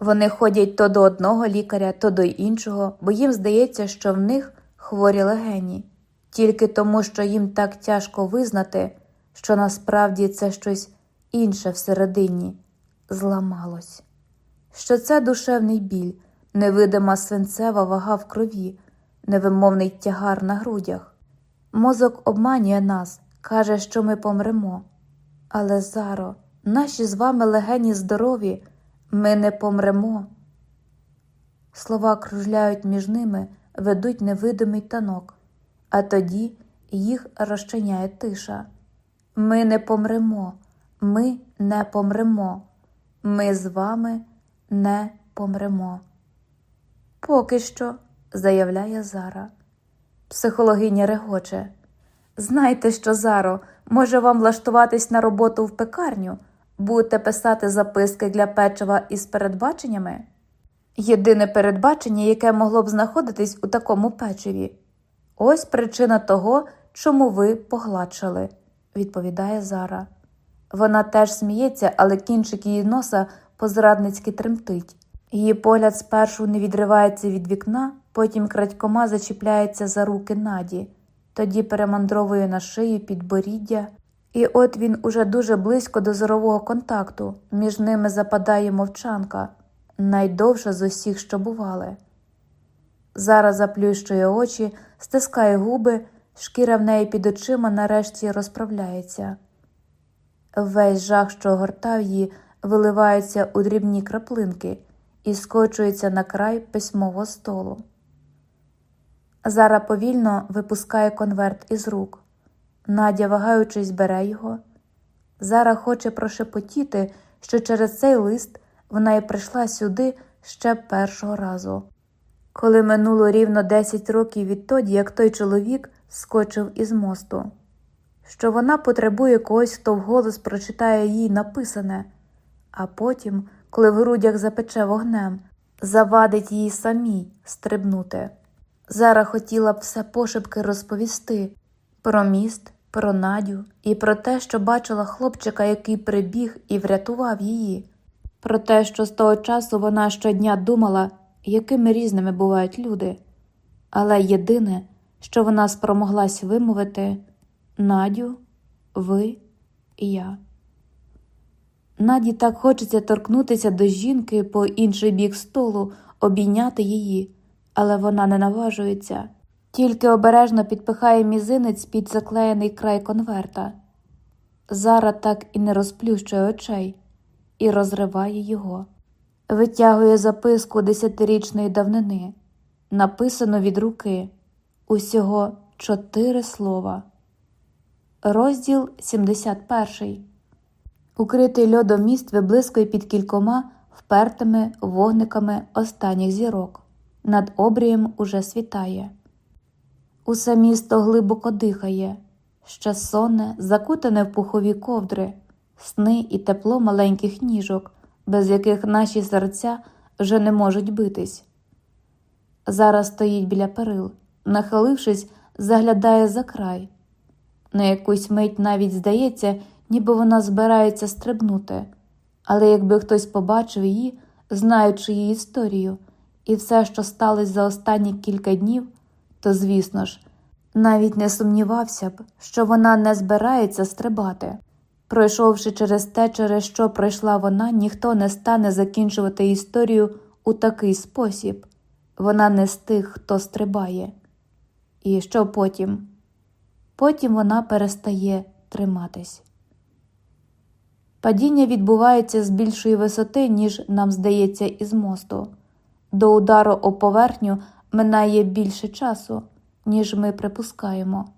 Вони ходять то до одного лікаря, то до іншого, бо їм здається, що в них хворі легені, тільки тому, що їм так тяжко визнати, що насправді це щось інше всередині зламалось, що це душевний біль, невидима свинцева вага в крові, невимовний тягар на грудях. Мозок обманює нас, каже, що ми помремо. Але, Заро, наші з вами легені здорові, ми не помремо. Слова кружляють між ними, ведуть невидимий танок, а тоді їх розчиняє тиша. Ми не помремо, ми не помремо, ми з вами не помремо. Поки що, заявляє Зара. Психологиня регоче. Знайте що, Заро, може вам влаштуватись на роботу в пекарню, Будете писати записки для печива із передбаченнями? Єдине передбачення, яке могло б знаходитись у такому печиві. Ось причина того, чому ви погладшали, відповідає Зара. Вона теж сміється, але кінчик її носа позрадницьки тремтить. Її погляд спершу не відривається від вікна, потім крадькома зачіпляється за руки Наді, тоді перемандровує на шию підборіддя, і от він уже дуже близько до зорового контакту, між ними западає мовчанка, найдовша з усіх, що бували. Зараз заплющує очі, стискає губи, шкіра в неї під очима нарешті розправляється. Весь жах, що огортав її, виливається у дрібні краплинки і скочується на край письмового столу. Зара повільно випускає конверт із рук. Надя, вагаючись, бере його. Зара хоче прошепотіти, що через цей лист вона й прийшла сюди ще першого разу. Коли минуло рівно 10 років відтоді, як той чоловік скочив із мосту, що вона потребує когось, хто вголос прочитає їй написане, а потім, коли в грудях запече вогнем, завадить їй самій стрибнути. Зара хотіла б все пошепки розповісти про міст, про Надю і про те, що бачила хлопчика, який прибіг і врятував її, про те, що з того часу вона щодня думала, якими різними бувають люди. Але єдине, що вона спромоглась вимовити Надю, ви і я. Наді так хочеться торкнутися до жінки по інший бік столу, обійняти її, але вона не наважується, тільки обережно підпихає мізинець під заклеєний край конверта. Зара так і не розплющує очей і розриває його, витягує записку десятирічної давнини, написану від руки, усього чотири слова. Розділ 71 Укритий льодом міст виблискує під кількома впертими вогниками останніх зірок. Над обрієм уже світає. Усе місто глибоко дихає, ще сонне, закутане в пухові ковдри, сни і тепло маленьких ніжок, без яких наші серця вже не можуть битись. Зараз стоїть біля перил, нахилившись, заглядає за край. На якусь мить навіть здається, ніби вона збирається стрибнути, але якби хтось побачив її, знаючи її історію, і все, що сталося за останні кілька днів, то, звісно ж, навіть не сумнівався б, що вона не збирається стрибати. Пройшовши через те, через що пройшла вона, ніхто не стане закінчувати історію у такий спосіб вона не з тих, хто стрибає. І що потім? Потім вона перестає триматись. Падіння відбувається з більшої висоти, ніж нам здається, із мосту. До удару о поверхню минає більше часу, ніж ми припускаємо.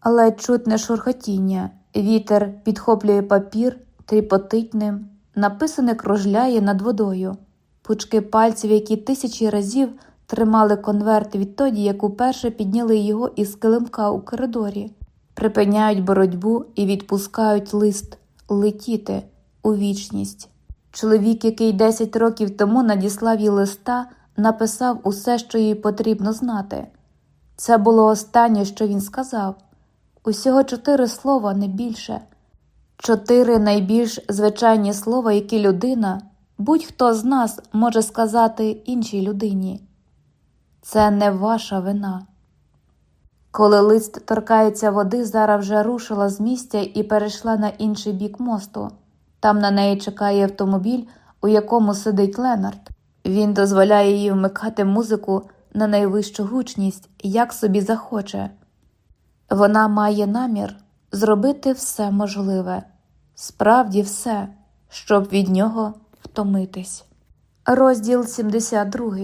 Але чутне шурхотіння, вітер підхоплює папір, тріпотить ним, написане кружляє над водою, пучки пальців, які тисячі разів тримали конверт відтоді, як уперше підняли його із килимка у коридорі, припиняють боротьбу і відпускають лист летіти у вічність. Чоловік, який 10 років тому надіслав їй листа, написав усе, що їй потрібно знати. Це було останнє, що він сказав усього чотири слова, не більше, чотири найбільш звичайні слова, які людина, будь-хто з нас може сказати іншій людині. Це не ваша вина. Коли лист торкається води, Зара вже рушила з місця і перейшла на інший бік мосту. Там на неї чекає автомобіль, у якому сидить Ленард. Він дозволяє їй вмикати музику на найвищу гучність, як собі захоче. Вона має намір зробити все можливе, справді все, щоб від нього втомитись. Розділ 72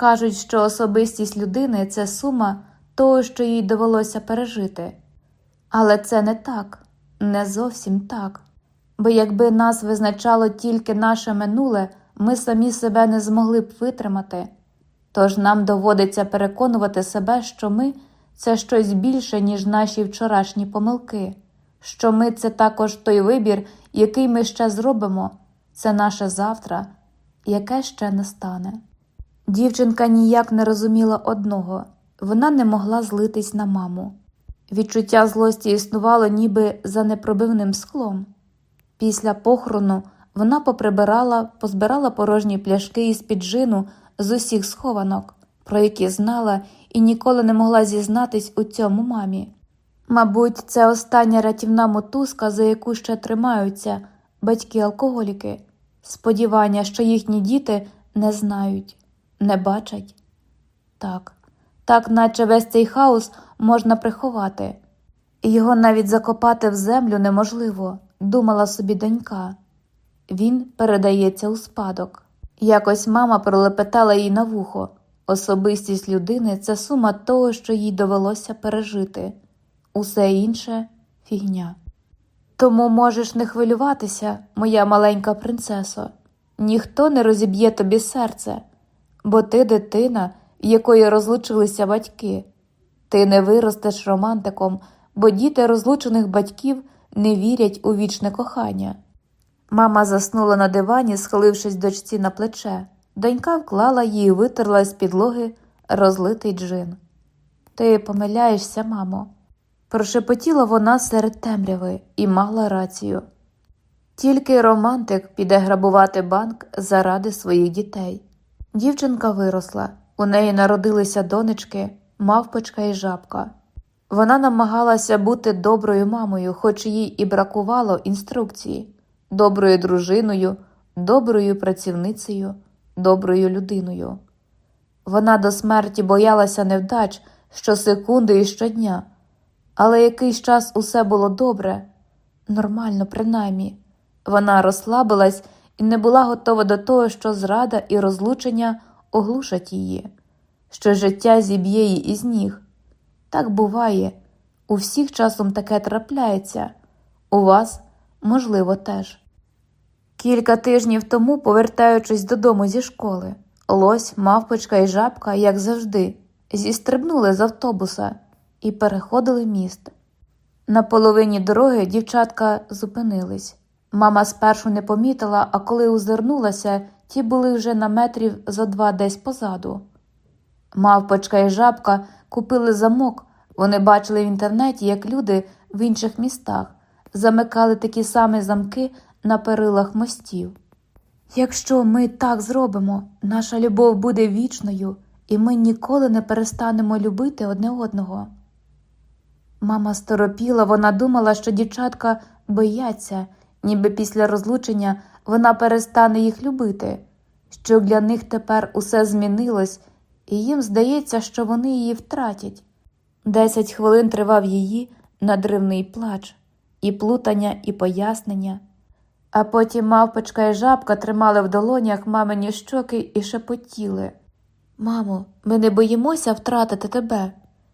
Кажуть, що особистість людини це сума того, що їй довелося пережити. Але це не так, не зовсім так. Бо якби нас визначало тільки наше минуле, ми самі себе не змогли б витримати. Тож нам доводиться переконувати себе, що ми це щось більше, ніж наші вчорашні помилки, що ми це також той вибір, який ми ще зробимо, це наше завтра, яке ще не стане. Дівчинка ніяк не розуміла одного вона не могла злитись на маму. Відчуття злості існувало ніби за непробивним склом. Після похорону вона поприбирала, позбирала порожні пляшки із під джину з усіх схованок, про які знала і ніколи не могла зізнатись у цьому мамі. Мабуть, це остання рятівна мотузка, за яку ще тримаються батьки-алкоголіки, сподівання, що їхні діти не знають, не бачать. Так, так, наче весь цей хаос можна приховати, його навіть закопати в землю неможливо, думала собі донька. Він передається у спадок. Якось мама пролепетала їй на вухо. Особистість людини це сума того, що їй довелося пережити, усе інше фігня. Тому можеш не хвилюватися, моя маленька принцесо, ніхто не розіб'є тобі серце, бо ти дитина, якої розлучилися батьки. Ти не виростеш романтиком, бо діти розлучених батьків не вірять у вічне кохання. Мама заснула на дивані, схилившись дочці на плече. Донька вклала її і витерла з підлоги розлитий джин. Ти помиляєшся, мамо. Прошепотіла вона серед темряви і мала рацію. Тільки романтик піде грабувати банк заради своїх дітей. Дівчинка виросла, у неї народилися донечки, мавпочка і жабка. Вона намагалася бути доброю мамою, хоч їй і бракувало інструкції, доброю дружиною, доброю працівницею, доброю людиною. Вона до смерті боялася невдач щосекунди і щодня, але якийсь час усе було добре, нормально, принаймні. Вона розслабилась і не була готова до того, що зрада і розлучення оглушать її, що життя зіб'є її із ніг. Так буває, у всіх часом таке трапляється, у вас, можливо, теж. Кілька тижнів тому, повертаючись додому зі школи, лось, мавпочка і жабка, як завжди, зістрибнули з автобуса і переходили міст. На половині дороги дівчатка зупинились. Мама спершу не помітила, а коли озирнулася, ті були вже на метрів за два десь позаду. Мавпочка і жабка купили замок, вони бачили в інтернеті, як люди в інших містах замикали такі самі замки на перилах мостів. Якщо ми так зробимо, наша любов буде вічною, і ми ніколи не перестанемо любити одне одного. Мама сторопіла, вона думала, що дівчатка бояться, ніби після розлучення вона перестане їх любити, що для них тепер усе змінилось, і їм здається, що вони її втратять. Десять хвилин тривав її надривний плач, і плутання, і пояснення. А потім мавпочка і жабка тримали в долонях мамині щоки і шепотіли. Мамо, ми не боїмося втратити тебе.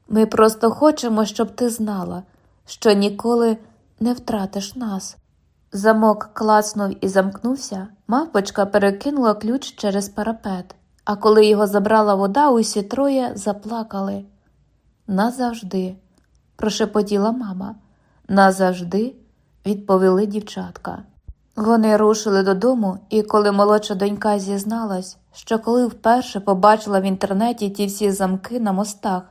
Ми просто хочемо, щоб ти знала, що ніколи не втратиш нас. Замок клацнув і замкнувся, мавпочка перекинула ключ через парапет, а коли його забрала вода, усі троє заплакали. Назавжди, прошепотіла мама. Назавжди, відповіли дівчатка. Вони рушили додому, і коли молодша донька зізналась, що коли вперше побачила в інтернеті ті всі замки на мостах,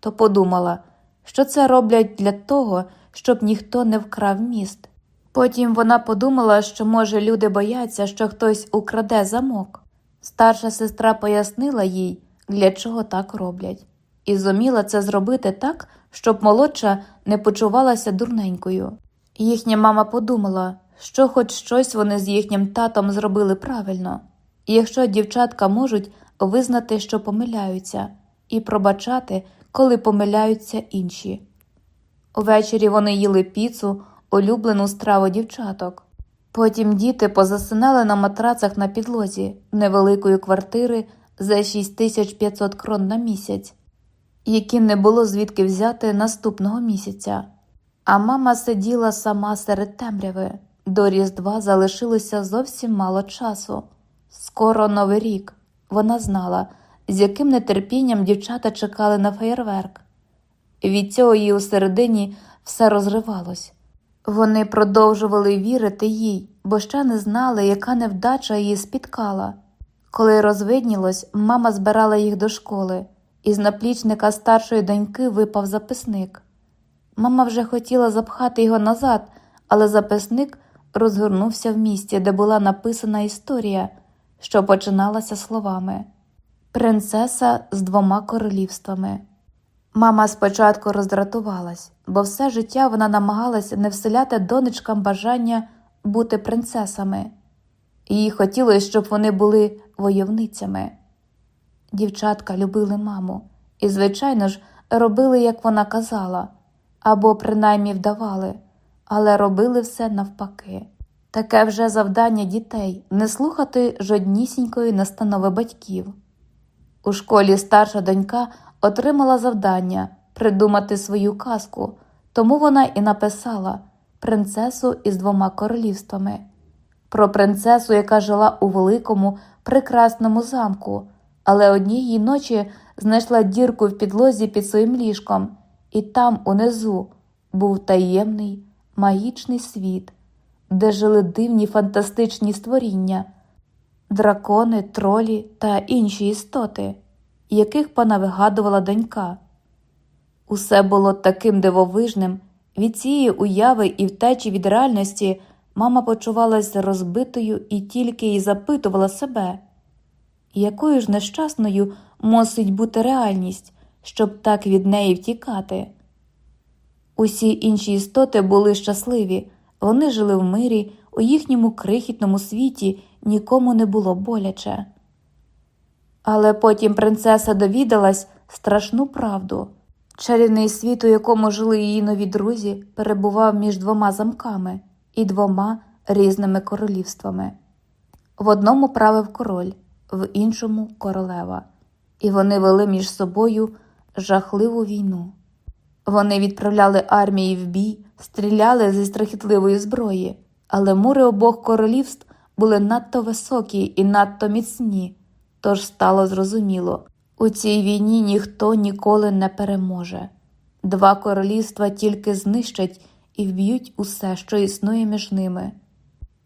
то подумала, що це роблять для того, щоб ніхто не вкрав міст. Потім вона подумала, що, може, люди бояться, що хтось украде замок. Старша сестра пояснила їй, для чого так роблять, і зуміла це зробити так, щоб молодша не почувалася дурненькою. Їхня мама подумала, що хоч щось вони з їхнім татом зробили правильно, якщо дівчатка можуть визнати, що помиляються, і пробачати, коли помиляються інші. Увечері вони їли піцу, улюблену страву дівчаток. Потім діти позасинали на матрацах на підлозі невеликої квартири за 6500 крон на місяць, які не було звідки взяти наступного місяця. А мама сиділа сама серед темряви. До Різдва залишилося зовсім мало часу. Скоро новий рік. Вона знала, з яким нетерпінням дівчата чекали на феєрверк. Від цього її у середині все розривалось. Вони продовжували вірити їй, бо ще не знали, яка невдача її спіткала. Коли розвиднілось, мама збирала їх до школи, із наплічника старшої доньки випав записник. Мама вже хотіла запхати його назад, але записник розгорнувся в місці, де була написана історія, що починалася словами Принцеса з двома королівствами. Мама спочатку роздратувалась, бо все життя вона намагалася не вселяти донечкам бажання бути принцесами. Їй хотілося, щоб вони були войовницями. Дівчатка любили маму і, звичайно ж, робили, як вона казала, або принаймні вдавали, але робили все навпаки. Таке вже завдання дітей не слухати жоднісінької настанови батьків. У школі старша донька отримала завдання придумати свою казку, тому вона і написала принцесу із двома королівствами про принцесу, яка жила у великому, прекрасному замку, але однієї ночі знайшла дірку в підлозі під своїм ліжком, і там, унизу, був таємний магічний світ, де жили дивні фантастичні створіння, дракони, тролі та інші істоти, яких понавигадувала донька. Усе було таким дивовижним, від цієї уяви і втечі від реальності мама почувалася розбитою і тільки й запитувала себе, якою ж нещасною мусить бути реальність, щоб так від неї втікати. Усі інші істоти були щасливі, вони жили в мирі, у їхньому крихітному світі нікому не було боляче. Але потім принцеса довідалась страшну правду. Чарівний світ, у якому жили її нові друзі, перебував між двома замками і двома різними королівствами. В одному правив король, в іншому королева, і вони вели між собою жахливу війну. Вони відправляли армії в бій, стріляли зі страхітливої зброї, але мури обох королівств були надто високі і надто міцні, тож стало зрозуміло у цій війні ніхто ніколи не переможе. Два королівства тільки знищать і вб'ють усе, що існує між ними.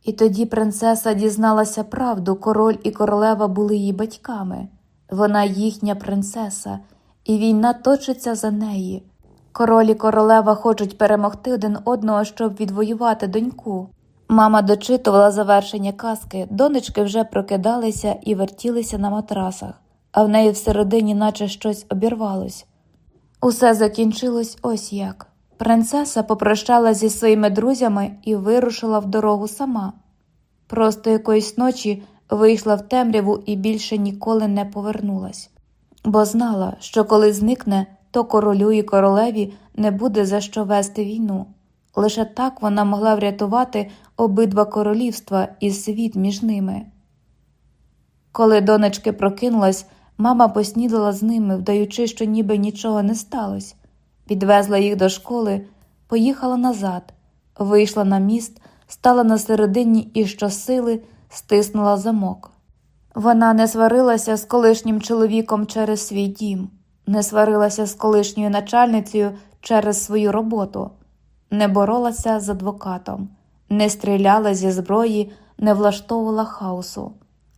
І тоді принцеса дізналася правду, король і королева були її батьками. Вона їхня принцеса, і війна точиться за неї. Король і королева хочуть перемогти один одного, щоб відвоювати доньку. Мама дочитувала завершення казки, донечки вже прокидалися і вертілися на матрасах, а в неї всередині, наче щось обірвалось. Усе закінчилось ось як. Принцеса попрощалася зі своїми друзями і вирушила в дорогу сама. Просто якоїсь ночі вийшла в темряву і більше ніколи не повернулась, бо знала, що коли зникне, то королю і королеві не буде за що вести війну. Лише так вона могла врятувати обидва королівства і світ між ними. Коли донечки прокинулась, мама поснідала з ними, вдаючи, що ніби нічого не сталося, відвезла їх до школи, поїхала назад, вийшла на міст, стала на середині і щосили стиснула замок. Вона не сварилася з колишнім чоловіком через свій дім, не сварилася з колишньою начальницею через свою роботу, не боролася з адвокатом, не стріляла зі зброї, не влаштовувала хаосу.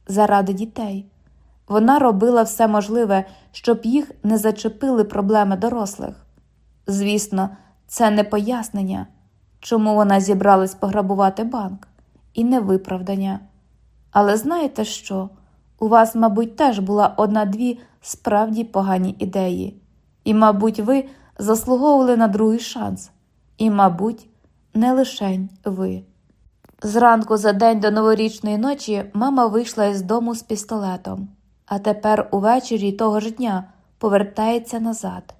Заради дітей. Вона робила все можливе, щоб їх не зачепили проблеми дорослих. Звісно, це не пояснення, чому вона зібралась пограбувати банк, і не виправдання. Але знаєте що? У вас, мабуть, теж була одна-дві справді погані ідеї, і, мабуть, ви заслуговували на другий шанс, і, мабуть, не лишень ви. Зранку за день до новорічної ночі мама вийшла із дому з пістолетом, а тепер увечері того ж дня повертається назад.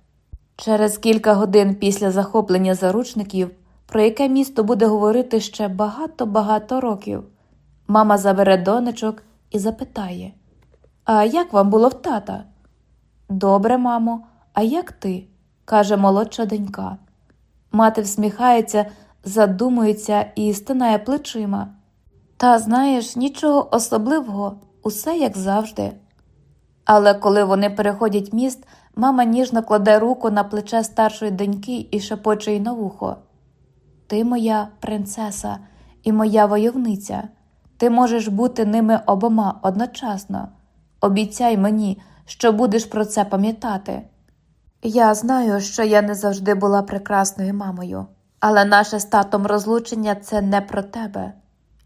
Через кілька годин після захоплення заручників, про яке місто буде говорити ще багато-багато років, мама забере донечок і запитає: А як вам було в тата? Добре, мамо, а як ти? каже молодша донька. Мати всміхається, задумується і стинає плечима. Та, знаєш, нічого особливого, усе як завжди. Але коли вони переходять міст, мама ніжно кладе руку на плече старшої доньки і шепоче й на вухо. Ти моя принцеса і моя войовниця. Ти можеш бути ними обома одночасно. Обіцяй мені, що будеш про це пам'ятати. Я знаю, що я не завжди була прекрасною мамою, але наше з татом розлучення це не про тебе.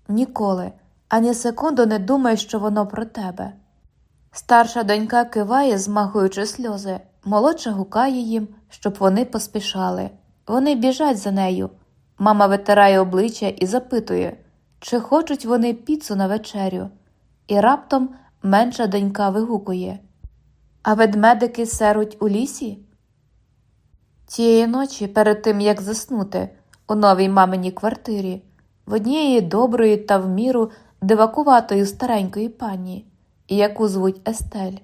Ніколи, ані секунду не думай, що воно про тебе. Старша донька киває, змахуючи сльози, молодша гукає їм, щоб вони поспішали. Вони біжать за нею. Мама витирає обличчя і запитує, чи хочуть вони піцу на вечерю, і раптом менша донька вигукує А ведмедики серуть у лісі? Тієї ночі, перед тим як заснути, у новій маминій квартирі, в однієї доброї та в міру дивакуватої старенької пані, яку звуть Естель.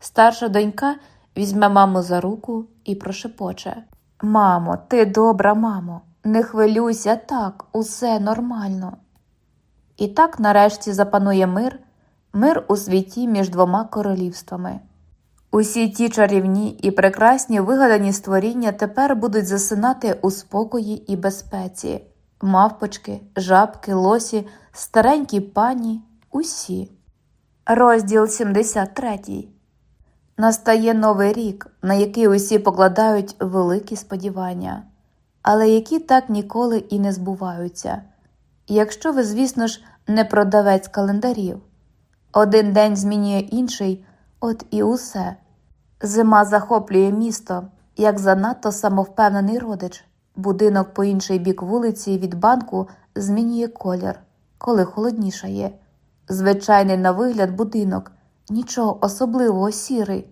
Старша донька візьме маму за руку і прошепоче Мамо, ти добра, мамо, не хвилюйся так, усе нормально. І так нарешті запанує мир, мир у світі між двома королівствами. Усі ті чарівні і прекрасні вигадані створіння тепер будуть засинати у спокої і безпеці мавпочки, жабки, лосі, старенькі пані, усі. Розділ 73 Настає новий рік, на який усі покладають великі сподівання, але які так ніколи і не збуваються. Якщо ви, звісно ж, не продавець календарів, один день змінює інший, от і усе. Зима захоплює місто, як занадто самовпевнений родич. Будинок по інший бік вулиці від банку змінює колір, коли холоднішає. Звичайний на вигляд будинок, нічого особливого сірий,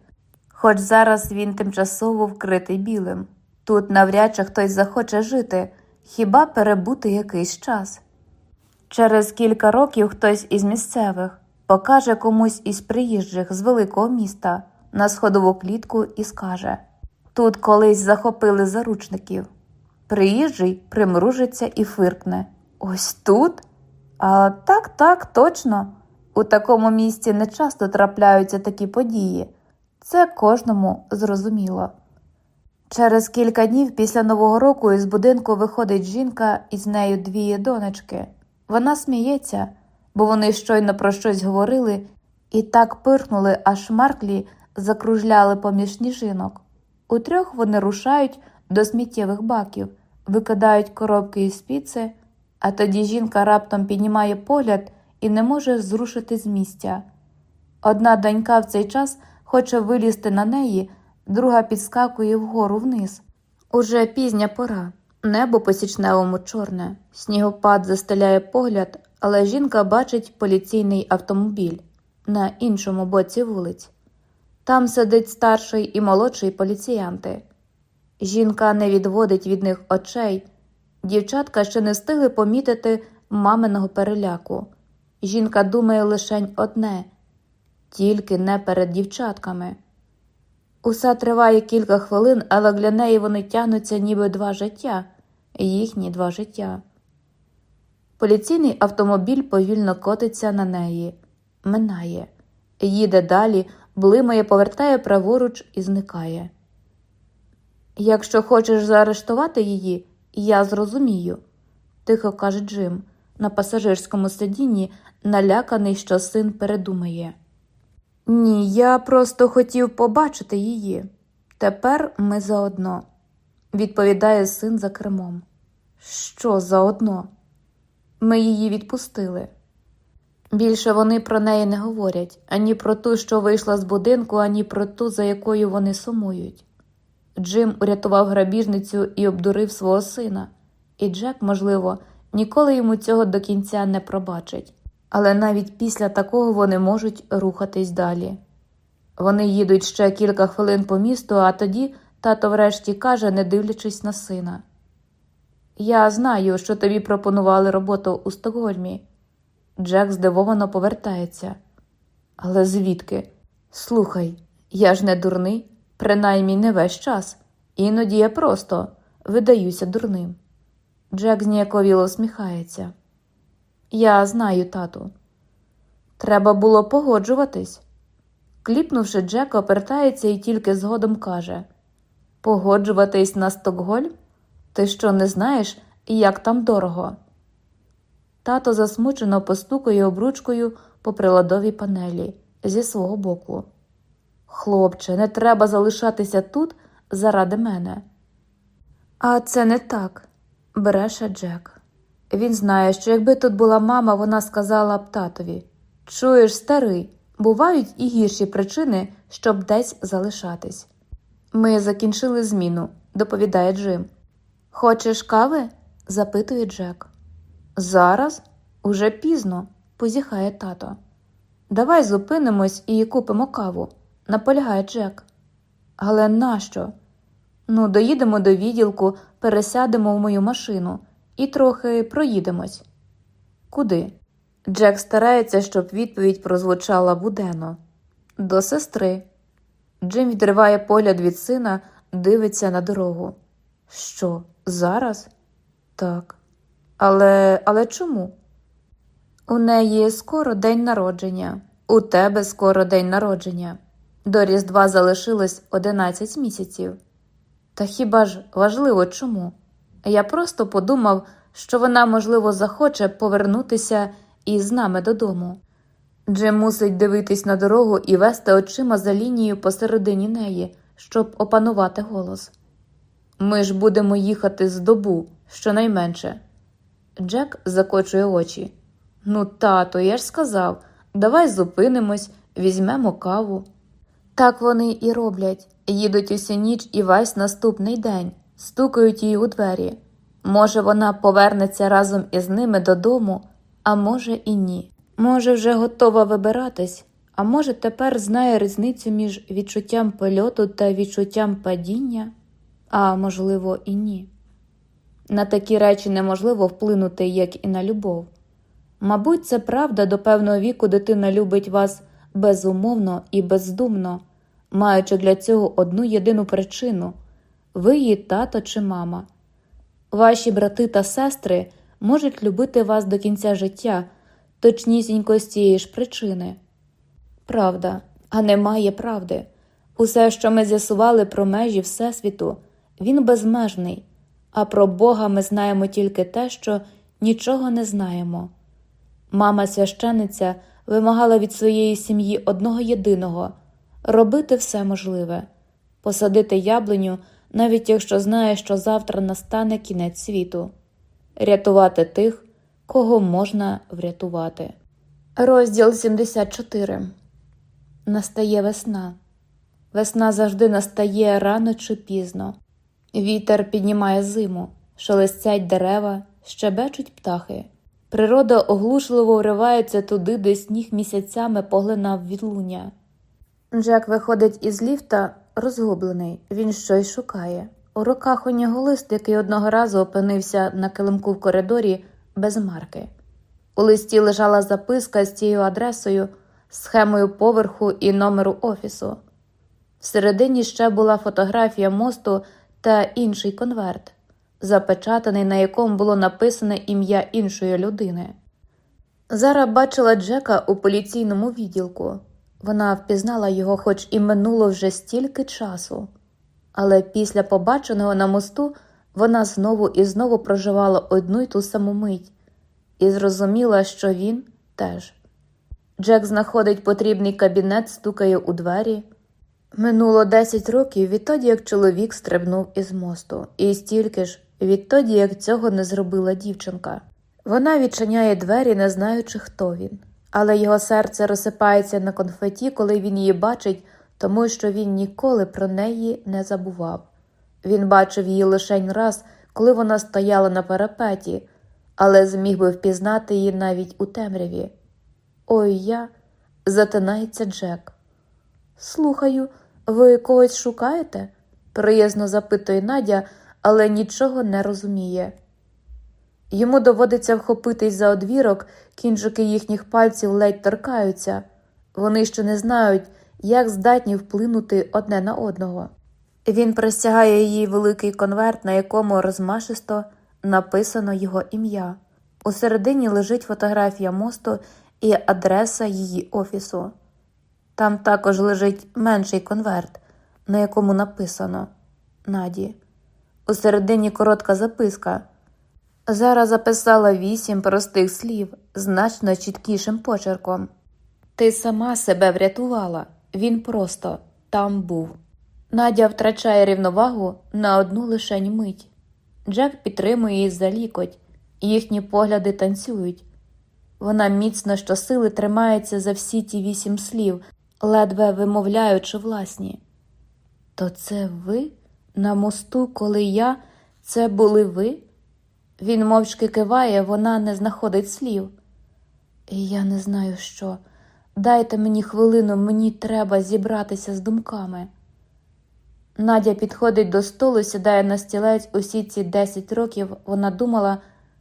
хоч зараз він тимчасово вкритий білим. Тут навряд чи хтось захоче жити, хіба перебути якийсь час. Через кілька років хтось із місцевих покаже комусь із приїжджих з великого міста на сходову клітку і скаже тут колись захопили заручників. Приїжджий примружиться і фиркне. Ось тут? А так, так, точно. У такому місці не часто трапляються такі події. Це кожному зрозуміло. Через кілька днів після Нового року із будинку виходить жінка і з нею дві донечки. Вона сміється, бо вони щойно про щось говорили і так пирхнули, аж марклі закружляли поміж сніжинок. Утрьох вони рушають до сміттєвих баків, викидають коробки із піци, а тоді жінка раптом піднімає погляд і не може зрушити з місця. Одна донька в цей час хоче вилізти на неї, друга підскакує вгору вниз. Уже пізня пора, небо по січневому чорне, снігопад застеляє погляд, але жінка бачить поліційний автомобіль на іншому боці вулиць. Там сидить старший і молодший поліціянти. Жінка не відводить від них очей. Дівчатка ще не встигли помітити маминого переляку. Жінка думає лише одне тільки не перед дівчатками. Усе триває кілька хвилин, але для неї вони тягнуться ніби два життя, їхні два життя. Поліційний автомобіль повільно котиться на неї, минає, їде далі, блимає, повертає праворуч і зникає. Якщо хочеш заарештувати її, я зрозумію, тихо каже Джим на пасажирському сидінні, наляканий, що син передумає. Ні, я просто хотів побачити її. Тепер ми заодно, відповідає син за кермом. Що заодно? Ми її відпустили. Більше вони про неї не говорять ані про ту, що вийшла з будинку, ані про ту, за якою вони сумують. Джим урятував грабіжницю і обдурив свого сина, і Джек, можливо, ніколи йому цього до кінця не пробачить, але навіть після такого вони можуть рухатись далі. Вони їдуть ще кілька хвилин по місту, а тоді тато врешті каже, не дивлячись на сина. Я знаю, що тобі пропонували роботу у Стокгольмі. Джек здивовано повертається. Але звідки? Слухай, я ж не дурний, принаймні не весь час. Іноді я просто видаюся дурним. Джек зніяковіло усміхається. Я знаю, тату. Треба було погоджуватись. Кліпнувши, Джек опертається і тільки згодом каже Погоджуватись на Стокгольм? Ти що не знаєш, як там дорого. Тато засмучено постукає обручкою по приладовій панелі зі свого боку. Хлопче, не треба залишатися тут заради мене. А це не так, бреше Джек. Він знає, що якби тут була мама, вона сказала б татові Чуєш, старий, бувають і гірші причини, щоб десь залишатись. Ми закінчили зміну, доповідає Джим. Хочеш кави? запитує Джек. Зараз уже пізно, позіхає тато. Давай зупинимось і купимо каву, наполягає Джек. Але нащо? Ну, доїдемо до відділку, пересядемо в мою машину і трохи проїдемось. Куди? Джек старається, щоб відповідь прозвучала буденно. До сестри. Джим відриває погляд від сина, дивиться на дорогу. Що, зараз? Так. Але але чому? У неї скоро день народження, у тебе скоро день народження. До Різдва залишилось 11 місяців. Та хіба ж важливо чому? Я просто подумав, що вона, можливо, захоче повернутися із нами додому. Джим мусить дивитись на дорогу і вести очима за лінією посередині неї, щоб опанувати голос. Ми ж будемо їхати з добу, щонайменше. Джек закочує очі. Ну, тато, я ж сказав, давай зупинимось, візьмемо каву. Так вони і роблять їдуть усю ніч і весь наступний день, стукають їй у двері. Може, вона повернеться разом із ними додому, а може, і ні. Може, вже готова вибиратись, а може, тепер знає різницю між відчуттям польоту та відчуттям падіння, а можливо, і ні. На такі речі неможливо вплинути, як і на любов. Мабуть, це правда, до певного віку дитина любить вас безумовно і бездумно, маючи для цього одну єдину причину ви її тато чи мама. Ваші брати та сестри можуть любити вас до кінця життя, точнісінько з цієї ж причини. Правда, а немає правди. Усе, що ми з'ясували про межі Всесвіту, він безмежний, а про Бога ми знаємо тільки те, що нічого не знаємо. Мама священиця вимагала від своєї сім'ї одного єдиного робити все можливе, посадити яблуню, навіть якщо знає, що завтра настане кінець світу, рятувати тих, кого можна врятувати. Розділ 74 Настає весна. Весна завжди настає рано чи пізно. Вітер піднімає зиму, шелестять дерева, щебечуть птахи. Природа оглушливо вривається туди, де сніг місяцями поглинав відлуння. Джек виходить із ліфта розгублений, він щось шукає. У руках у нього лист, який одного разу опинився на килимку в коридорі без марки. У листі лежала записка з цією адресою, схемою поверху і номеру офісу. Всередині ще була фотографія мосту та інший конверт, запечатаний, на якому було написане ім'я іншої людини. Зара бачила Джека у поліційному відділку. Вона впізнала його, хоч і минуло вже стільки часу, але після побаченого на мосту вона знову і знову проживала одну й ту саму мить і зрозуміла, що він теж. Джек знаходить потрібний кабінет, стукає у двері. Минуло 10 років відтоді, як чоловік стрибнув із мосту, і стільки ж відтоді, як цього не зробила дівчинка. Вона відчиняє двері, не знаючи, хто він але його серце розсипається на конфеті, коли він її бачить, тому що він ніколи про неї не забував. Він бачив її лише раз, коли вона стояла на парапеті, але зміг би впізнати її навіть у темряві. Ой я, затинається Джек. Слухаю, ви когось шукаєте? приязно запитує Надя, але нічого не розуміє. Йому доводиться вхопитись за одвірок, кінчики їхніх пальців ледь торкаються, вони ще не знають, як здатні вплинути одне на одного. Він простягає їй великий конверт, на якому розмашисто написано його ім'я. У середині лежить фотографія мосту і адреса її офісу. Там також лежить менший конверт, на якому написано Наді. У середині коротка записка. Зара записала вісім простих слів значно чіткішим почерком. Ти сама себе врятувала, він просто там був. Надя втрачає рівновагу на одну лишень мить. Джек підтримує її за лікоть, їхні погляди танцюють. Вона міцно щосили тримається за всі ті вісім слів, ледве вимовляючи власні. То це ви на мосту, коли я, це були ви? Він мовчки киває, вона не знаходить слів. І я не знаю що. Дайте мені хвилину, мені треба зібратися з думками. Надя підходить до столу, сідає на стілець усі ці десять років. Вона думала,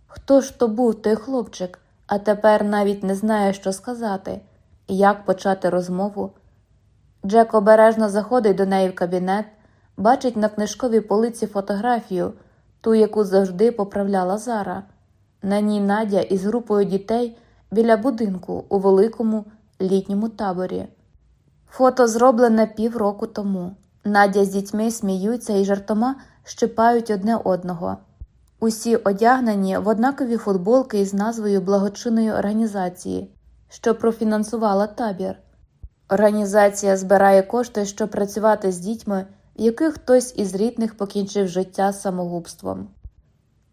хто ж то був той хлопчик, а тепер навіть не знає, що сказати, як почати розмову. Джек обережно заходить до неї в кабінет, бачить на книжковій полиці фотографію, ту, яку завжди поправляла Зара. На ній Надя із групою дітей біля будинку у великому літньому таборі. Фото зроблене півроку тому. Надя з дітьми сміються і жартома щипають одне одного. Усі одягнені в однакові футболки із назвою благочинної організації, що профінансувала табір. Організація збирає кошти, щоб працювати з дітьми, яких хтось із рідних покінчив життя самогубством.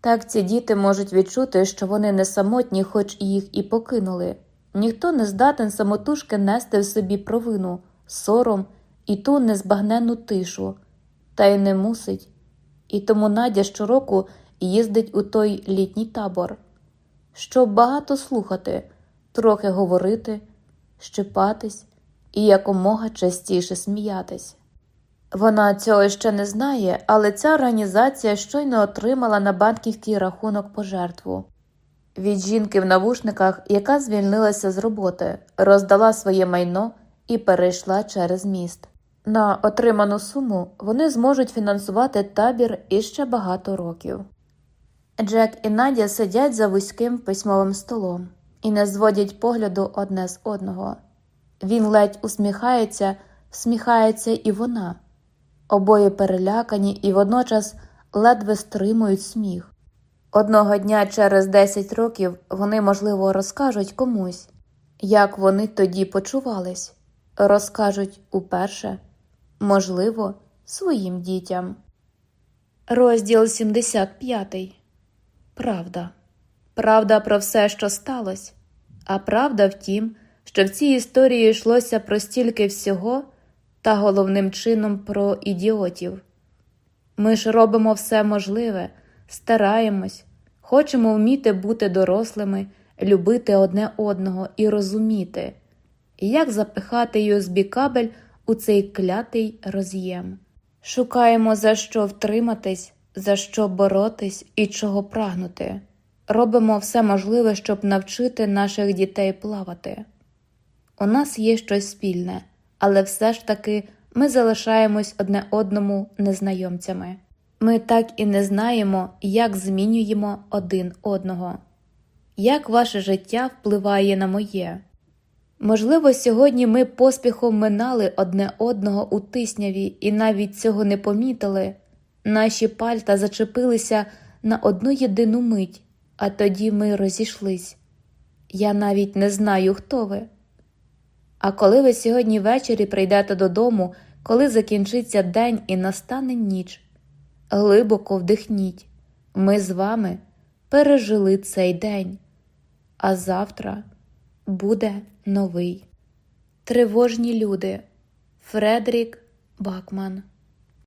Так ці діти можуть відчути, що вони не самотні, хоч і їх і покинули. Ніхто не здатен самотужки нести в собі провину, сором і ту незбагненну тишу, та й не мусить. І тому Надя щороку їздить у той літній табор, щоб багато слухати, трохи говорити, щепатись і якомога частіше сміятись. Вона цього ще не знає, але ця організація щойно отримала на банківський рахунок пожертву. Від жінки в навушниках, яка звільнилася з роботи, роздала своє майно і перейшла через міст. На отриману суму вони зможуть фінансувати табір іще багато років. Джек і Надя сидять за вузьким письмовим столом і не зводять погляду одне з одного. Він ледь усміхається, всміхається і вона. Обоє перелякані і водночас ледве стримують сміх. Одного дня через 10 років вони, можливо, розкажуть комусь, як вони тоді почувались, розкажуть уперше, можливо, своїм дітям. Розділ 75 Правда. Правда про все, що сталося, а правда в тім, що в цій історії йшлося про стільки всього та головним чином про ідіотів. Ми ж робимо все можливе, стараємось, хочемо вміти бути дорослими, любити одне одного і розуміти, як запихати USB кабель у цей клятий роз'єм. Шукаємо, за що втриматись, за що боротись і чого прагнути. Робимо все можливе, щоб навчити наших дітей плавати. У нас є щось спільне, але все ж таки ми залишаємось одне одному незнайомцями. Ми так і не знаємо, як змінюємо один одного, як ваше життя впливає на моє. Можливо, сьогодні ми поспіхом минали одне одного у тисняві і навіть цього не помітили. Наші пальта зачепилися на одну єдину мить, а тоді ми розійшлись. Я навіть не знаю, хто ви. А коли ви сьогодні ввечері прийдете додому, коли закінчиться день і настане ніч, глибоко вдихніть, ми з вами пережили цей день, а завтра буде новий. Тривожні люди. Фредрік Бакман